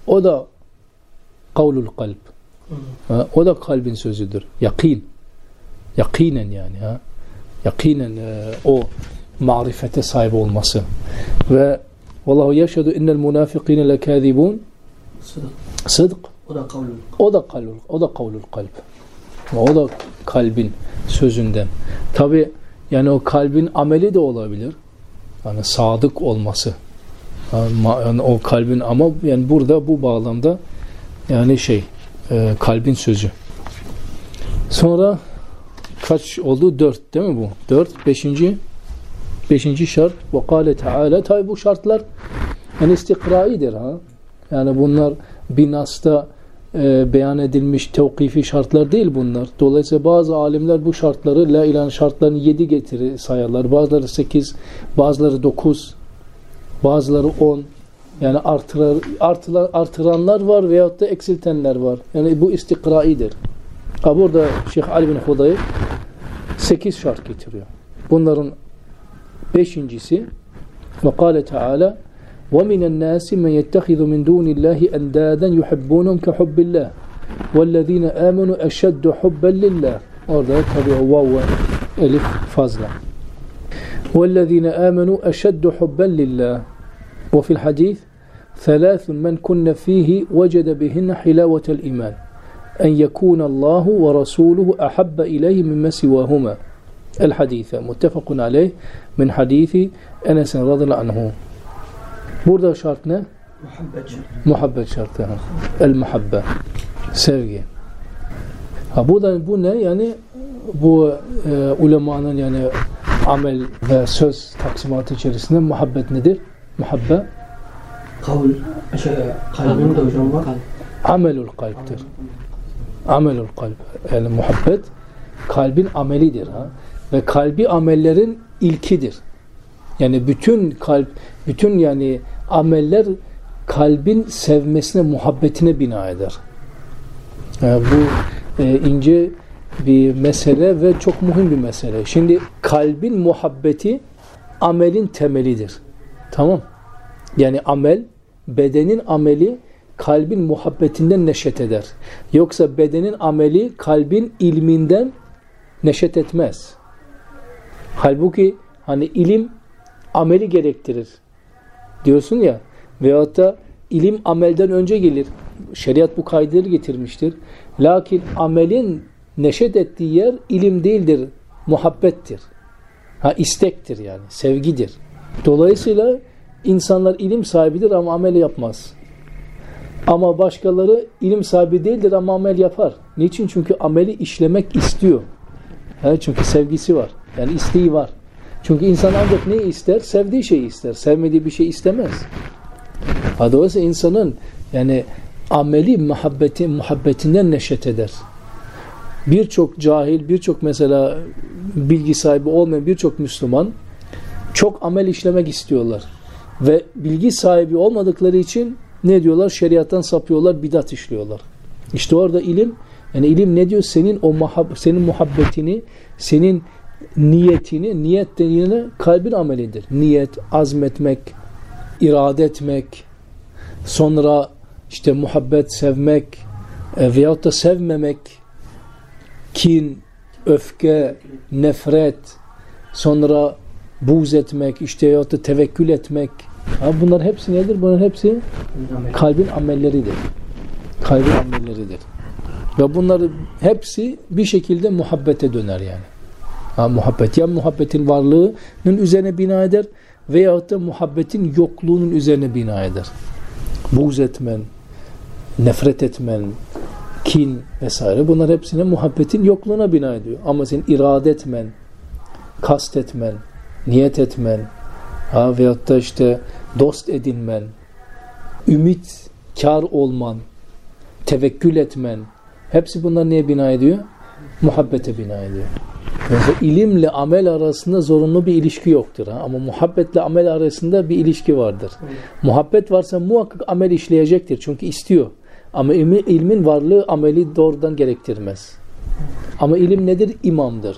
O da kavlul kalp. Ha, o da kalbin sözüdür. Yakin. Yakinen yani ha. Yakinen e, o marifete sahip olması. Ve Vallahu yeşhedü innel münafıkîne lekâzibûn sıdk. O da kavlul. O da kavlul, o da kavlul kalp. O da kalbin sözünden. Tabi yani o kalbin ameli de olabilir. Yani sadık olması. Yani o kalbin ama yani burada bu bağlamda yani şey e, kalbin sözü. Sonra kaç oldu? Dört değil mi bu? Dört. Beşinci beşinci şart ve kâle teâlâ tabi bu şartlar yani istikraidir ha. Yani bunlar binasta e, beyan edilmiş tevkifi şartlar değil bunlar. Dolayısıyla bazı alimler bu şartları la ilan şartlarını yedi getirir sayarlar. Bazıları sekiz, bazıları dokuz, bazıları on. Yani artırar, artılar, artıranlar var veyahut da eksiltenler var. Yani bu istikraidir. Ha burada Şeyh Ali bin Hudayr sekiz şart getiriyor. Bunların beşincisi ve kâle Teala وَمِنَ النَّاسِ مَنْ يَتَّخِذُ مِنْ دُونِ اللّٰهِ اَنْدَادًا يُحِبُّونَهُمْ كَحُبِّ اللّٰهِ وَالَّذ۪ينَ آمَنُوا اَشَدُّ حُبًّا لِلّٰهِ Orada tabi o vav ve elif fazla. وَالَّذ۪ينَ آمَنُوا أَشَدُّ حُبًّا لِلّٰهِ وفي الحديث ثلاث من كن فيه وجد بهن حلاوة الإيمان أن يكون الله ورسوله أحب إليه مما سواهما الحديث متفق عليه من حديث أنس رضي الله عنه Burada şart ne? Muhabbet şirk. Muhabbet ha. El muhabbe. Sevgi. Ha bu ulemanın yani amel ve söz taksimatı içerisinde muhabbet nedir? Muhabbe Kavl. Şey, kalbin de hocam var. amelul kalptir. Amelul kalp. Yani muhabbet kalbin amelidir. Ha? Ve kalbi amellerin ilkidir. Yani bütün kalp, bütün yani ameller kalbin sevmesine, muhabbetine bina eder. Yani bu e, ince bir mesele ve çok mühim bir mesele. Şimdi kalbin muhabbeti amelin temelidir. Tamam. Yani amel, bedenin ameli kalbin muhabbetinden neşet eder. Yoksa bedenin ameli kalbin ilminden neşet etmez. Halbuki hani ilim ameli gerektirir. Diyorsun ya veyahut da ilim amelden önce gelir. Şeriat bu kaydeleri getirmiştir. Lakin amelin neşet ettiği yer ilim değildir, muhabbettir. Ha istektir yani, sevgidir. Dolayısıyla insanlar ilim sahibidir ama amel yapmaz. Ama başkaları ilim sahibi değildir ama amel yapar. Niçin? Çünkü ameli işlemek istiyor. Ha, çünkü sevgisi var. Yani isteği var. Çünkü insan ancak ne ister? Sevdiği şeyi ister. Sevmediği bir şey istemez. Ha, dolayısıyla insanın yani ameli muhabbeti, muhabbetinden neşet eder. Birçok cahil, birçok mesela bilgi sahibi olmayan birçok Müslüman çok amel işlemek istiyorlar. Ve bilgi sahibi olmadıkları için ne diyorlar? Şeriattan sapıyorlar, bidat işliyorlar. İşte orada ilim, yani ilim ne diyor? Senin o muhab senin muhabbetini, senin niyetini, niyet dediğine kalbin amelidir. Niyet, azmetmek, irade etmek, sonra işte muhabbet, sevmek e, veyahut da sevmemek, kin, öfke, nefret, sonra buğz etmek, işte veyahut da tevekkül etmek. Ha, bunlar hepsi nedir? Bunlar hepsi kalbin amelleridir. Kalbin amelleridir. Ve bunlar hepsi bir şekilde muhabbete döner yani. Ha, muhabbet ya muhabbetin varlığının üzerine bina eder veyahut da muhabbetin yokluğunun üzerine bina eder. Buğz etmen, nefret etmen, kin vesaire bunlar hepsine muhabbetin yokluğuna bina ediyor. Ama senin irade etmen, kast etmen, niyet etmen ha, veyahut da işte dost edinmen, ümit, kar olman, tevekkül etmen hepsi bunlar neye bina ediyor? Muhabbete bina ediyor. Mesela ilimle amel arasında zorunlu bir ilişki yoktur. Ha? Ama muhabbetle amel arasında bir ilişki vardır. Muhabbet varsa muhakkak amel işleyecektir. Çünkü istiyor. Ama ilmi, ilmin varlığı ameli doğrudan gerektirmez. Ama ilim nedir? İmamdır.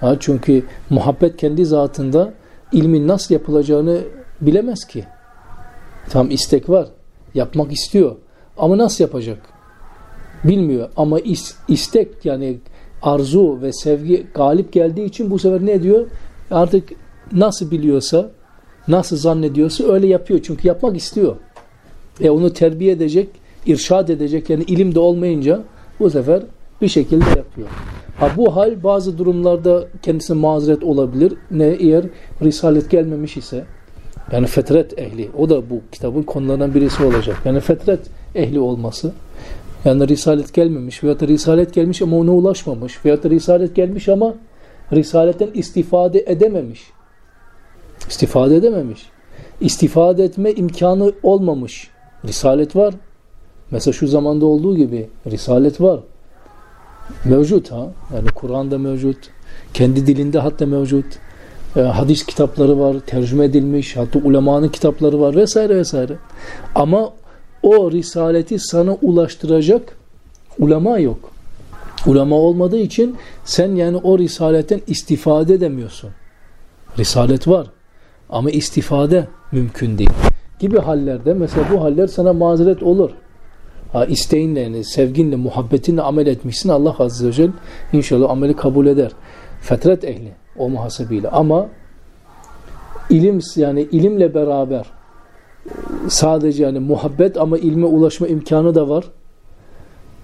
Ha? Çünkü muhabbet kendi zatında ilmin nasıl yapılacağını bilemez ki. Tam istek var. Yapmak istiyor. Ama nasıl yapacak? Bilmiyor. Ama is, istek yani arzu ve sevgi galip geldiği için bu sefer ne diyor? Artık nasıl biliyorsa, nasıl zannediyorsa öyle yapıyor. Çünkü yapmak istiyor. E onu terbiye edecek, irşad edecek yani ilim de olmayınca bu sefer bir şekilde yapıyor. Ha bu hal bazı durumlarda kendisine mazeret olabilir. Ne eğer risalet gelmemiş ise yani fetret ehli o da bu kitabın konularından birisi olacak. Yani fetret ehli olması yani risalet gelmemiş veyahut da risalet gelmiş ama ona ulaşmamış veyahut da risalet gelmiş ama risaletten istifade edememiş. İstifade edememiş. İstifade etme imkanı olmamış. Risalet var. Mesela şu zamanda olduğu gibi risalet var. Mevcut ha. Yani Kur'an'da mevcut. Kendi dilinde hatta mevcut. E, hadis kitapları var. Tercüme edilmiş. Hatta ulemanın kitapları var vesaire vesaire. Ama o risaleti sana ulaştıracak ulema yok. Ulema olmadığı için sen yani o risaletten istifade edemiyorsun. Risalet var ama istifade mümkün değil. Gibi hallerde mesela bu haller sana mazeret olur. İsteğinle sevginle, muhabbetinle amel etmişsin Allah Azze ve Celle inşallah ameli kabul eder. Fetret ehli o muhasebiyle ama ilim yani ilimle beraber sadece yani muhabbet ama ilme ulaşma imkanı da var.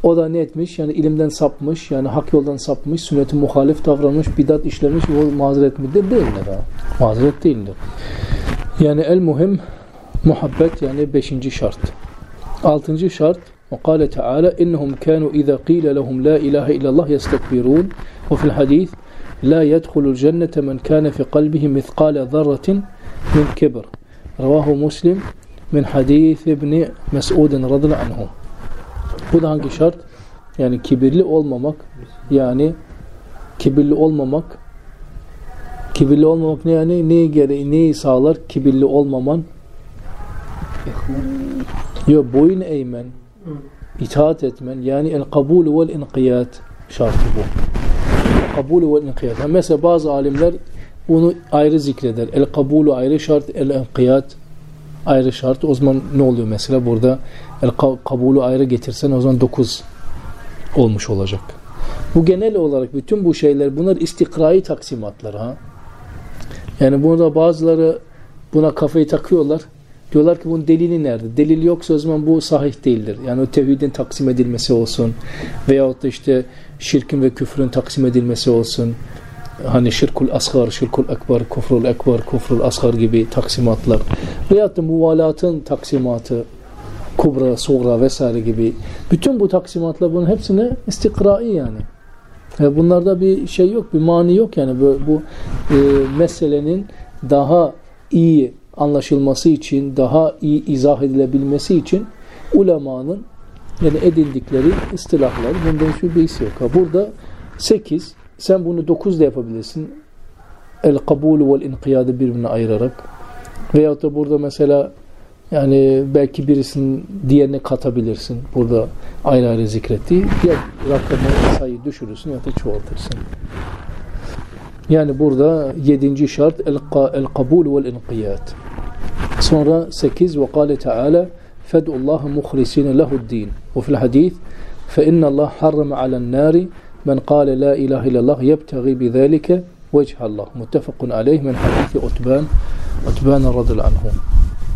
O da ne etmiş? Yani ilimden sapmış, yani hak yoldan sapmış, sünneti muhalif davranmış, bidat işlemiş, o mazeret midir? Değildir. Ha. Mazeret değildir. Yani el muhim muhabbet yani beşinci şart. Altıncı şart وقال تعالى إنهم كانوا إذا قيل لهم لا إله إلا الله يستكبرون وفي الحديث لا يدخل الجنة من كان في قلبه مثقال ذرة من كبر رواه مسلم من حديث ابن مسعود رضي الله عنه da hangi şart? Yani kibirli olmamak, yani kibirli olmamak, kibirli olmamak ne yani? Neyi gereği, neyi sağlar? Kibirli olmaman. Yok boyun itaat etmen, yani el kabul vel inqiyat şartı bu. Kabul vel inqiyat. Yani mesela bazı alimler bunu ayrı zikreder. El kabulu ayrı şart, el inqiyat ayrı şart. O zaman ne oluyor mesela burada? El kabulü ayrı getirsen o zaman 9 olmuş olacak. Bu genel olarak bütün bu şeyler bunlar istikrai taksimatlar ha. Yani burada bazıları buna kafayı takıyorlar. Diyorlar ki bunun delili nerede? Delil yoksa o zaman bu sahih değildir. Yani o tevhidin taksim edilmesi olsun veyahut da işte şirkin ve küfrün taksim edilmesi olsun. Hani şirkul asgar, şirkul ekber, kufrul ekber, kufrul asgar gibi taksimatlar. Veyahut da muvalatın taksimatı kubra, suğra vesaire gibi bütün bu taksimatlar bunun hepsine istikrai yani. E bunlarda bir şey yok, bir mani yok yani bu, bu e, meselenin daha iyi anlaşılması için, daha iyi izah edilebilmesi için ulemanın yani edindikleri istilahlar, bundan hiçbir beis yok. Ha, burada 8, sen bunu 9 da yapabilirsin. El kabul vel inkiyadı birbirine ayırarak. Veyahut da burada mesela yani belki birisinin diğerine katabilirsin. Burada ayrı ayrı zikrettiği. Diğer rakamı sayı düşürürsün ya da çoğaltırsın. Yani burada yedinci şart el, el kabul vel inkiyat. Sonra sekiz ve kâle teâlâ fed'ullâhe muhlisine lehu'd-din. Ve fil hadith فإن الله حرم على النار من قال لا إله إلا الله يبتغي بذلك وجه الله متفق عليه من حديث أتبان أتبان رضي الله عنه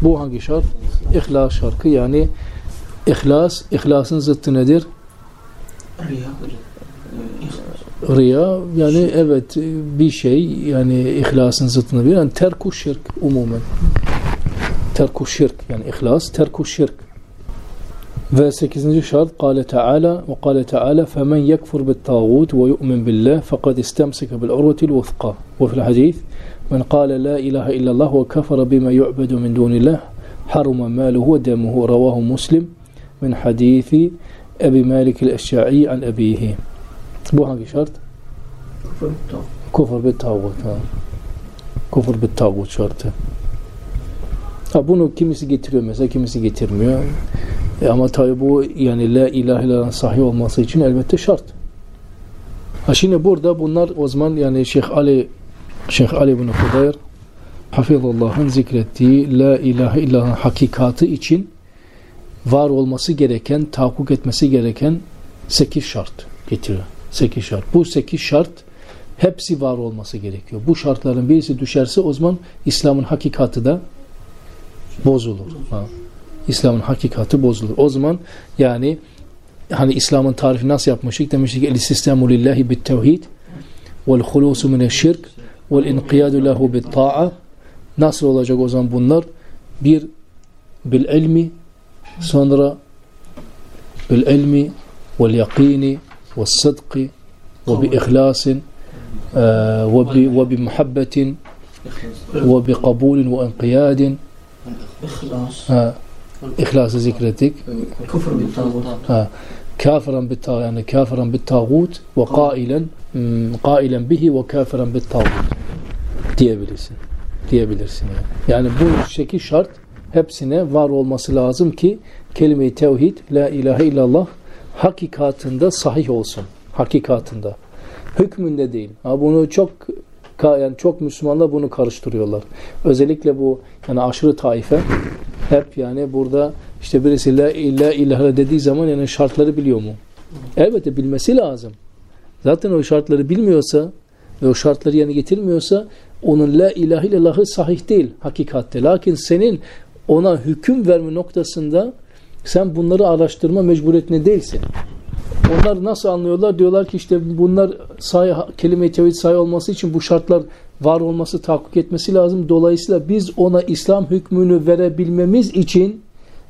Bu hangi şart? İhlas şarkı yani ihlas, ihlasın zıttı nedir? Riya. Yani evet bir şey yani ihlasın zıttını bir yani terku şirk umumen. Terku şirk yani ihlas terku şirk. Ve 8. şart قال تعالى وقال تعالى فمن يكفر بالطاغوت ويؤمن بالله فقد استمسك بالعروة الوثقى وفي الحديث من قال لا إله إلا الله وكفر بما يعبد من دون الله حرم ماله ودمه رواه مسلم من حديث أبي مالك الأشعري عن أبيه bu hangi şart? Kufur bir tağut. Kufur bir tağut şartı. Ha, bunu kimisi getiriyor mesela, kimisi getirmiyor. E ama tabi bu yani la ilahe illallah sahih olması için elbette şart. Ha şimdi burada bunlar o zaman yani Şeyh Ali Şeyh Ali bin Hudayr Hafizullah'ın zikrettiği la ilahe illallah hakikatı için var olması gereken, tahakkuk etmesi gereken 8 şart getiriyor. 8 şart. Bu 8 şart hepsi var olması gerekiyor. Bu şartların birisi düşerse o zaman İslam'ın hakikati de bozulur. Ha. İslam'ın hakikati bozulur. O zaman yani hani İslam'ın tarifi nasıl yapmıştık? Demiştik el sistemu lillahi bit tevhid vel hulusu mineşşirk vel inqiyadu lehu bit ta'a Nasıl olacak o zaman bunlar? Bir bil ilmi sonra bil ilmi vel yakini ve sıdkı ve bi ihlasin ve bi muhabbetin ve bi kabulin ve inqiyadin İhlas. İhlası zikrettik. Küfür bir tağut. Ha. Kafiran bit yani kafiran bit tağut ve qailen qailen bihi ve kafiran bit tağut diyebilirsin. Diyebilirsin yani. Yani bu şekil şart hepsine var olması lazım ki kelime-i tevhid la ilahe illallah hakikatında sahih olsun. Hakikatında. Hükmünde değil. Ha bunu çok yani çok Müslümanlar bunu karıştırıyorlar. Özellikle bu yani aşırı taife hep yani burada işte birisi la ilahe dediği zaman yani şartları biliyor mu? Elbette bilmesi lazım. Zaten o şartları bilmiyorsa ve o şartları yani getirmiyorsa onun la ilahe illallahı sahih değil hakikatte. Lakin senin ona hüküm verme noktasında sen bunları araştırma mecburiyetinde değilsin. Onlar nasıl anlıyorlar? Diyorlar ki işte bunlar say kelime-i tevhid sayı olması için bu şartlar var olması, tahakkuk etmesi lazım. Dolayısıyla biz ona İslam hükmünü verebilmemiz için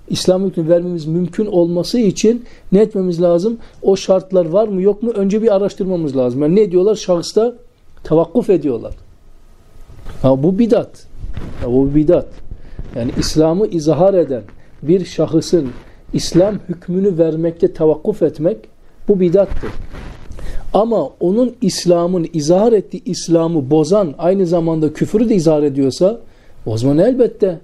İslam hükmünü vermemiz mümkün olması için ne etmemiz lazım? O şartlar var mı yok mu? Önce bir araştırmamız lazım. Yani ne diyorlar? Şahısta tavakkuf ediyorlar. Ha, bu bidat. Ha, bu bidat. Yani İslam'ı izhar eden bir şahısın İslam hükmünü vermekte tavakkuf etmek bu bidattır. Ama onun İslam'ın izhar ettiği İslam'ı bozan aynı zamanda küfürü de izhar ediyorsa o zaman elbette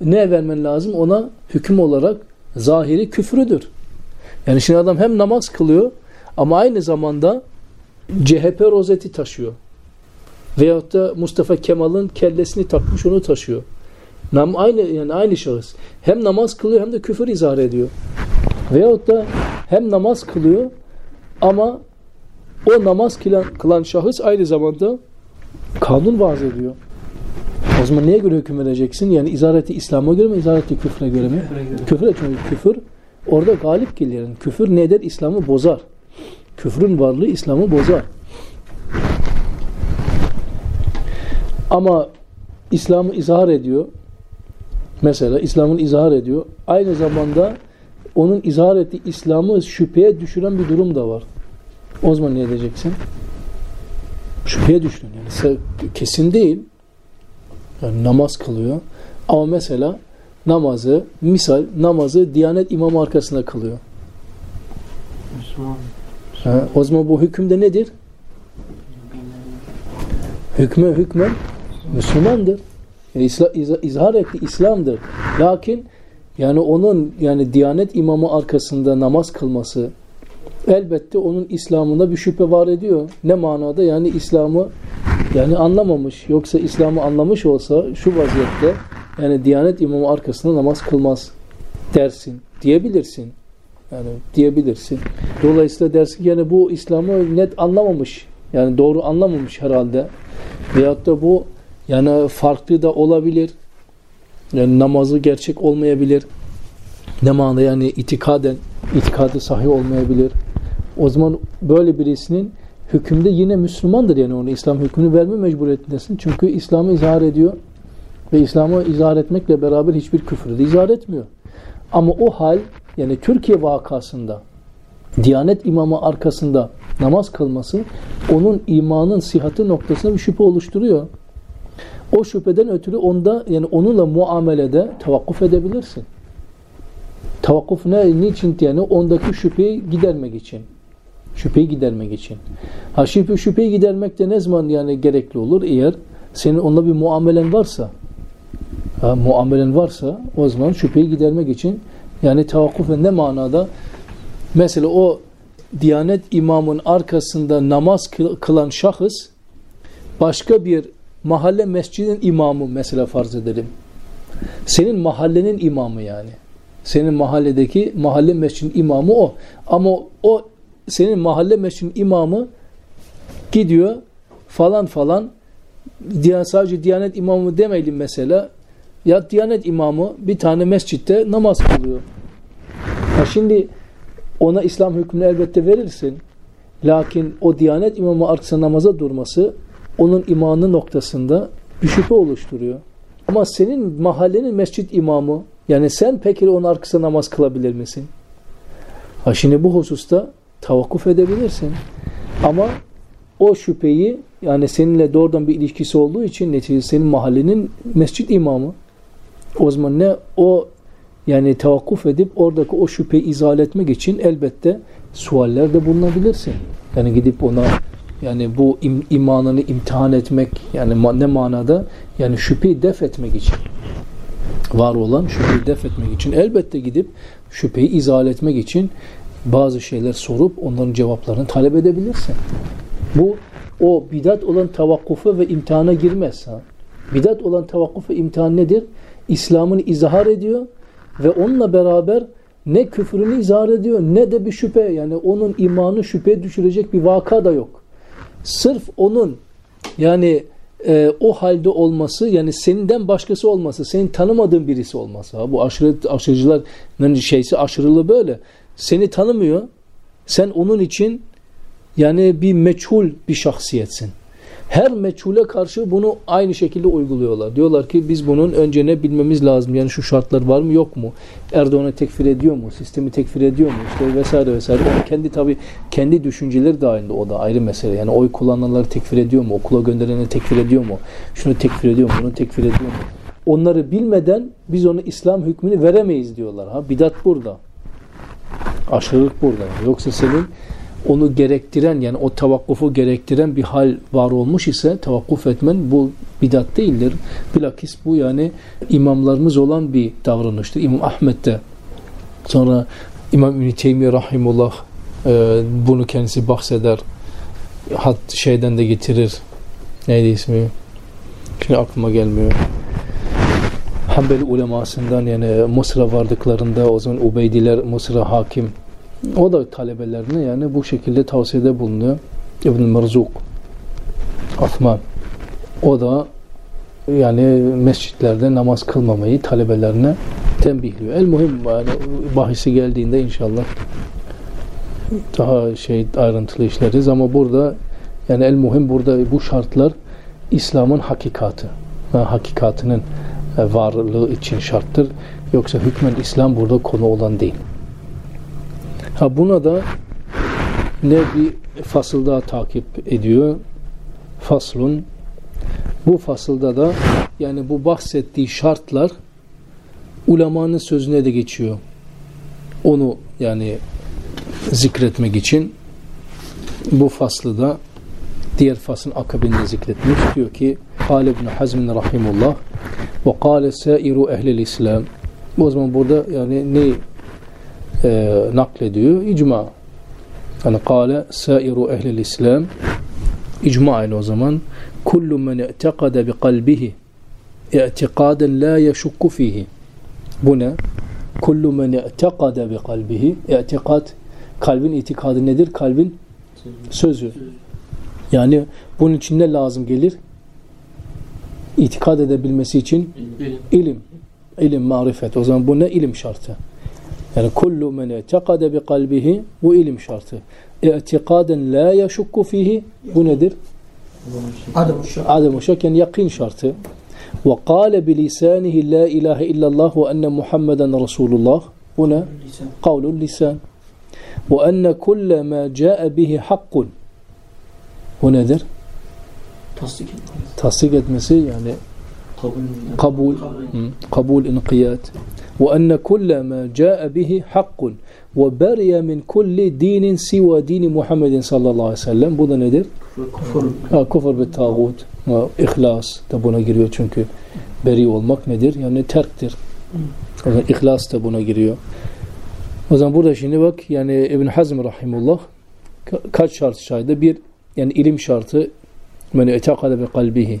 ne vermen lazım? Ona hüküm olarak zahiri küfrüdür. Yani şimdi adam hem namaz kılıyor ama aynı zamanda CHP rozeti taşıyor. Veyahut da Mustafa Kemal'ın kellesini takmış onu taşıyor. Nam aynı yani aynı şahıs. Hem namaz kılıyor hem de küfür izhar ediyor. Veyahut da hem namaz kılıyor ama o namaz kılan, kılan şahıs aynı zamanda kanun vaaz ediyor. O zaman neye göre hüküm vereceksin? Yani izareti İslam'a göre mi, izareti küfre göre mi? Küfre göre. Çünkü küfür orada galip gelir. Yani küfür ne eder? İslam'ı bozar. Küfrün varlığı İslam'ı bozar. Ama İslam'ı izhar ediyor. Mesela İslam'ın izhar ediyor. Aynı zamanda onun izhar ettiği İslam'ı şüpheye düşüren bir durum da var. O zaman ne edeceksin? Şüpheye düştün. Yani kesin değil. Yani namaz kılıyor. Ama mesela namazı, misal namazı Diyanet imamı arkasında kılıyor. Müslüman. Ha, o zaman bu hükümde nedir? Hükme hükmen Müslümandır. Yani İsla, iz, izhar etti İslam'dır. Lakin yani onun yani Diyanet imamı arkasında namaz kılması elbette onun İslam'ında bir şüphe var ediyor. Ne manada? Yani İslam'ı yani anlamamış. Yoksa İslam'ı anlamış olsa şu vaziyette yani Diyanet imamı arkasında namaz kılmaz dersin. Diyebilirsin. Yani diyebilirsin. Dolayısıyla dersin yani bu İslam'ı net anlamamış. Yani doğru anlamamış herhalde. Veyahut da bu yani farklı da olabilir. Yani namazı gerçek olmayabilir. Ne manada yani itikaden, itikadı sahih olmayabilir. O zaman böyle birisinin hükümde yine Müslümandır yani onu İslam hükmünü verme mecburiyetindesin. Çünkü İslam'ı izhar ediyor ve İslam'ı izhar etmekle beraber hiçbir küfrü de izhar etmiyor. Ama o hal yani Türkiye vakasında Diyanet imamı arkasında namaz kılması onun imanın sihatı noktasında bir şüphe oluşturuyor. O şüpheden ötürü onda yani onunla muamelede tavakkuf edebilirsin. Tavakkuf ne, niçin yani ondaki şüpheyi gidermek için. Şüpheyi gidermek için. Ha şüphe, şüpheyi gidermek de ne zaman yani gerekli olur? Eğer senin onunla bir muamelen varsa ha, muamelen varsa o zaman şüpheyi gidermek için yani tavakkuf ne manada? Mesela o Diyanet imamın arkasında namaz kılan şahıs başka bir mahalle mescidin imamı mesela farz edelim. Senin mahallenin imamı yani. Senin mahalledeki mahalle mescidin imamı o. Ama o senin mahalle mescidin imamı gidiyor falan falan sadece Diyanet imamı demeyelim mesela ya Diyanet imamı bir tane mescitte namaz kılıyor. Ha şimdi ona İslam hükmünü elbette verirsin. Lakin o Diyanet imamı arkasında namaza durması onun imanı noktasında bir şüphe oluşturuyor. Ama senin mahallenin mescit imamı yani sen peki onun arkasında namaz kılabilir misin? Ha şimdi bu hususta tavakkuf edebilirsin. Ama o şüpheyi yani seninle doğrudan bir ilişkisi olduğu için neticede senin mahallenin mescit imamı. O zaman ne o yani tevakkuf edip oradaki o şüpheyi izale etmek için elbette sualler de bulunabilirsin. Yani gidip ona yani bu im, imanını imtihan etmek yani ne manada yani şüpheyi def etmek için var olan şüpheyi def etmek için elbette gidip şüpheyi izale etmek için bazı şeyler sorup onların cevaplarını talep edebilirsin. Bu o bidat olan tavakkufa ve imtihana girmez. Ha? Bidat olan tavakkuf ve imtihan nedir? İslam'ını izhar ediyor ve onunla beraber ne küfrünü izhar ediyor ne de bir şüphe yani onun imanı şüpheye düşürecek bir vaka da yok. Sırf onun yani e, o halde olması yani seninden başkası olması, senin tanımadığın birisi olması. Ha, bu aşırı aşırıcıların şeysi aşırılı böyle. Seni tanımıyor. Sen onun için yani bir meçhul bir şahsiyetsin. Her meçhule karşı bunu aynı şekilde uyguluyorlar. Diyorlar ki biz bunun önce ne bilmemiz lazım. Yani şu şartlar var mı yok mu? Erdoğan'ı tekfir ediyor mu? Sistemi tekfir ediyor mu? İşte vesaire vesaire. Onun kendi tabi kendi düşünceleri dahilinde o da ayrı mesele. Yani oy kullananları tekfir ediyor mu? Okula göndereni tekfir ediyor mu? Şunu tekfir ediyor mu? Bunu tekfir ediyor mu? Onları bilmeden biz onu İslam hükmünü veremeyiz diyorlar. Ha bidat burada. Aşırılık burada. Yoksa senin onu gerektiren yani o tavakkufu gerektiren bir hal var olmuş ise tavakkuf etmen bu bidat değildir. Bilakis bu yani imamlarımız olan bir davranıştır. İmam Ahmet de sonra İmam İbni Teymiye Rahimullah e, bunu kendisi bahseder. Hat şeyden de getirir. Neydi ismi? Şimdi aklıma gelmiyor. Hanbeli ulemasından yani Mısır'a vardıklarında o zaman Ubeydiler Mısır'a hakim o da talebelerine yani bu şekilde tavsiyede bulunuyor. İbn Merzuk Osman o da yani mescitlerde namaz kılmamayı talebelerine tembihliyor. El muhim yani bahisi geldiğinde inşallah daha şey ayrıntılı işleriz ama burada yani el muhim burada bu şartlar İslam'ın hakikati. hakikatinin varlığı için şarttır. Yoksa hükmen İslam burada konu olan değil. Ha buna da ne bir fasılda takip ediyor. Faslun. Bu fasılda da yani bu bahsettiği şartlar ulemanın sözüne de geçiyor. Onu yani zikretmek için bu faslı da diğer faslın akabinde zikretmiş. Diyor ki Kale ibn Hazm rahimullah ve kâle sâiru ehlil İslam o zaman burada yani ne e, naklediyor? İcma. Yani kâle sâiru ehlil İslam icma ile o zaman kullu men i'tekade bi kalbihi i'tikaden la yeşukku fihi bu ne? Kullu men i'tekade bi kalbihi i'tikad kalbin itikadı nedir? Kalbin sözü. Yani bunun için ne lazım gelir? İtikad edebilmesi için ilim. İlim, marifet. O zaman bu ne? ilim şartı. Yani kullu men i'tekade bi kalbihi bu ilim şartı. İ'tikaden la yeşukku fihi bu nedir? Adem şak yani yakin şartı. Ve kâle bilisânihi la ilahe illallah ve enne Muhammeden Resulullah. Bu ne? Kavlul lisan. Ve enne kulle ma câe bihi hakkun. Bu nedir? Tasdik etmek. Tasdik etmesi yani Kabul. kabul, kabul inkiyat. Ve kulle ma câe bihi hakkun. Ve beriye min kulli dinin siva dini Muhammedin sallallahu aleyhi ve sellem. Bu da nedir? Kufur. Ha, kufur bir tağut, ihlas da buna giriyor çünkü beri olmak nedir? Yani terktir. O zaman ihlas da buna giriyor. O zaman burada şimdi bak yani İbn Hazm rahimullah ka- kaç şart saydı? Bir yani ilim şartı men etakade bi kalbihi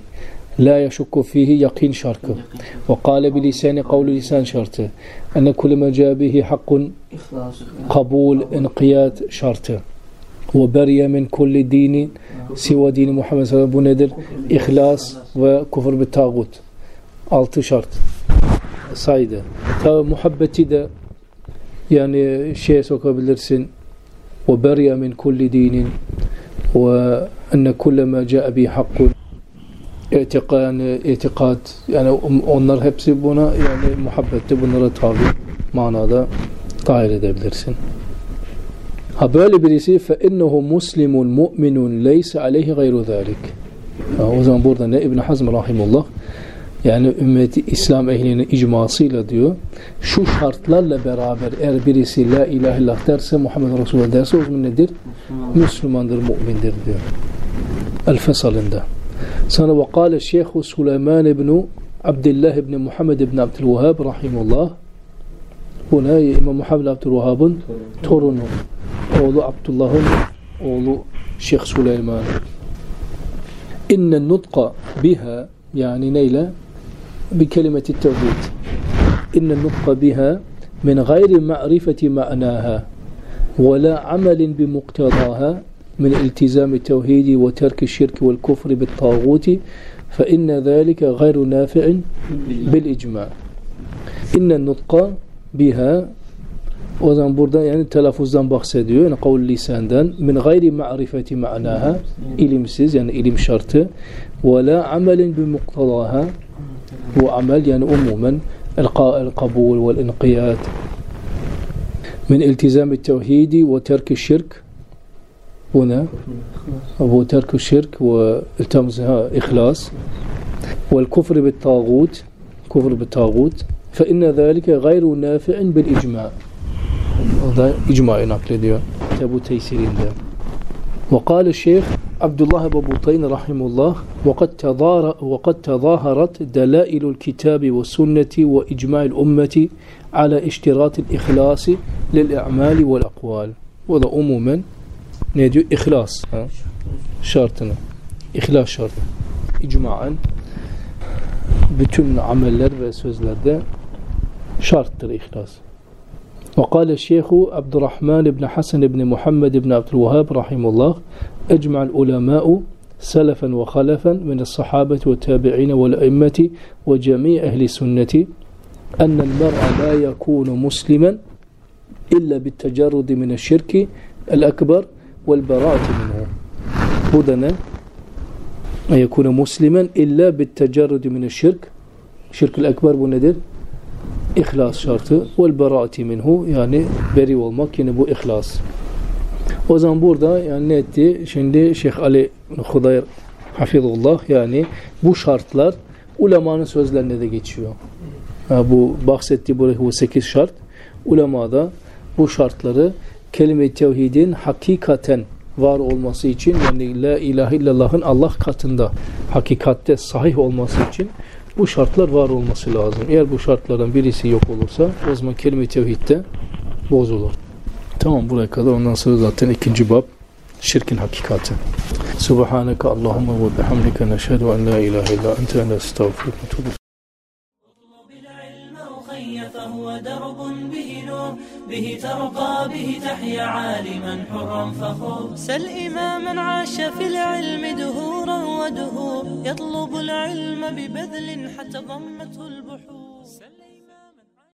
la yeşukku fihi yakin şartı ve kâle bi lisani kavlu lisan şartı enne kullu ma câ bihi hakkun İhlas. kabul inkiyat şartı ve beriye min kulli dinin siva dini Muhammed sallallahu aleyhi ve sellem bu nedir? İhlas ve kufur bir tağut. Altı şart saydı. Tabi muhabbeti de yani şeye sokabilirsin. Ve beriye min kulli dinin ve enne kulle ma ca'a İtikad, yani itikad yani onlar hepsi buna yani muhabbette bunlara tabi manada dahil edebilirsin. Ha böyle birisi fe innehu muslimun mu'minun leyse aleyhi gayru zalik. O zaman burada ne İbn Hazm rahimullah yani ümmeti İslam ehlinin icmasıyla diyor şu şartlarla beraber eğer birisi la ilahe illallah derse Muhammed Resulullah derse o zaman nedir? Müslümandır, mümindir diyor. El Fesal'ında. سنة وقال الشيخ سليمان بن عبد الله بن محمد بن عبد الوهاب رحمه الله. هنا إمام محمد عبد الوهاب تورنو. أول عبد الله أول شيخ سليمان. إن النطق بها يعني نيلة بكلمة التوحيد. إن النطق بها من غير معرفة معناها ولا عمل بمقتضاها من التزام التوحيد وترك الشرك والكفر بالطاغوت فإن ذلك غير نافع بالإجماع. إن النطق بها وذن بردان يعني تلفزان بخصديو يعني قول لسان لساندان من غير معرفة معناها إلمسز يعني إلم شرط ولا عمل بمقتضاها هو عمل يعني أموما إلقاء القبول والإنقياد. من التزام التوحيد وترك الشرك هنا. هو ترك الشرك والتمزها إخلاص. والكفر بالطاغوت كفر بالطاغوت. فإن ذلك غير نافع بالإجماع. هذا إجماع نقل دي تابو تيسيرين ده وقال الشيخ عبد الله بن بطين رحمه الله وقد تظاهر وقد تظاهرت دلائل الكتاب والسنة وإجماع الأمة على اشتراط الإخلاص للأعمال والأقوال. وهذا عموما نيديو إخلاص ها؟ شرطنا إخلاص شرط إجماعا bütün ameller ve sözlerde şarttır ihlas. وقال الشيخ عبد الرحمن بن حسن بن محمد بن عبد الوهاب رحمه الله أجمع العلماء سلفا وخلفا من الصحابة والتابعين والأئمة وجميع أهل السنة أن المرء لا يكون مسلما إلا بالتجرد من الشرك الأكبر والبراءة منه بدنا أن يكون مسلما إلا بالتجرد من الشرك شرك الأكبر بندر İhlas şartı vel beraati minhu yani beri olmak yine bu ihlas. O zaman burada yani ne etti? Şimdi Şeyh Ali Hudayr Hafizullah yani bu şartlar ulemanın sözlerinde de geçiyor. Ha, bu bahsettiği bu, bu 8 şart ulemada bu şartları kelime-i tevhidin hakikaten var olması için yani la ilahe illallah'ın Allah katında hakikatte sahih olması için bu şartlar var olması lazım. Eğer bu şartlardan birisi yok olursa o zaman kelime-i tevhidde bozulur. Tamam buraya kadar ondan sonra zaten ikinci bab şirkin hakikati. Subhaneke Allahumma ve bihamdike neşhedü en la ilahe illa ente nestağfiruke به ترقى به تحيا عالما حرا فخور. سل إماما عاش في العلم دهورا ودهور. يطلب العلم ببذل حتى ضمته البحور.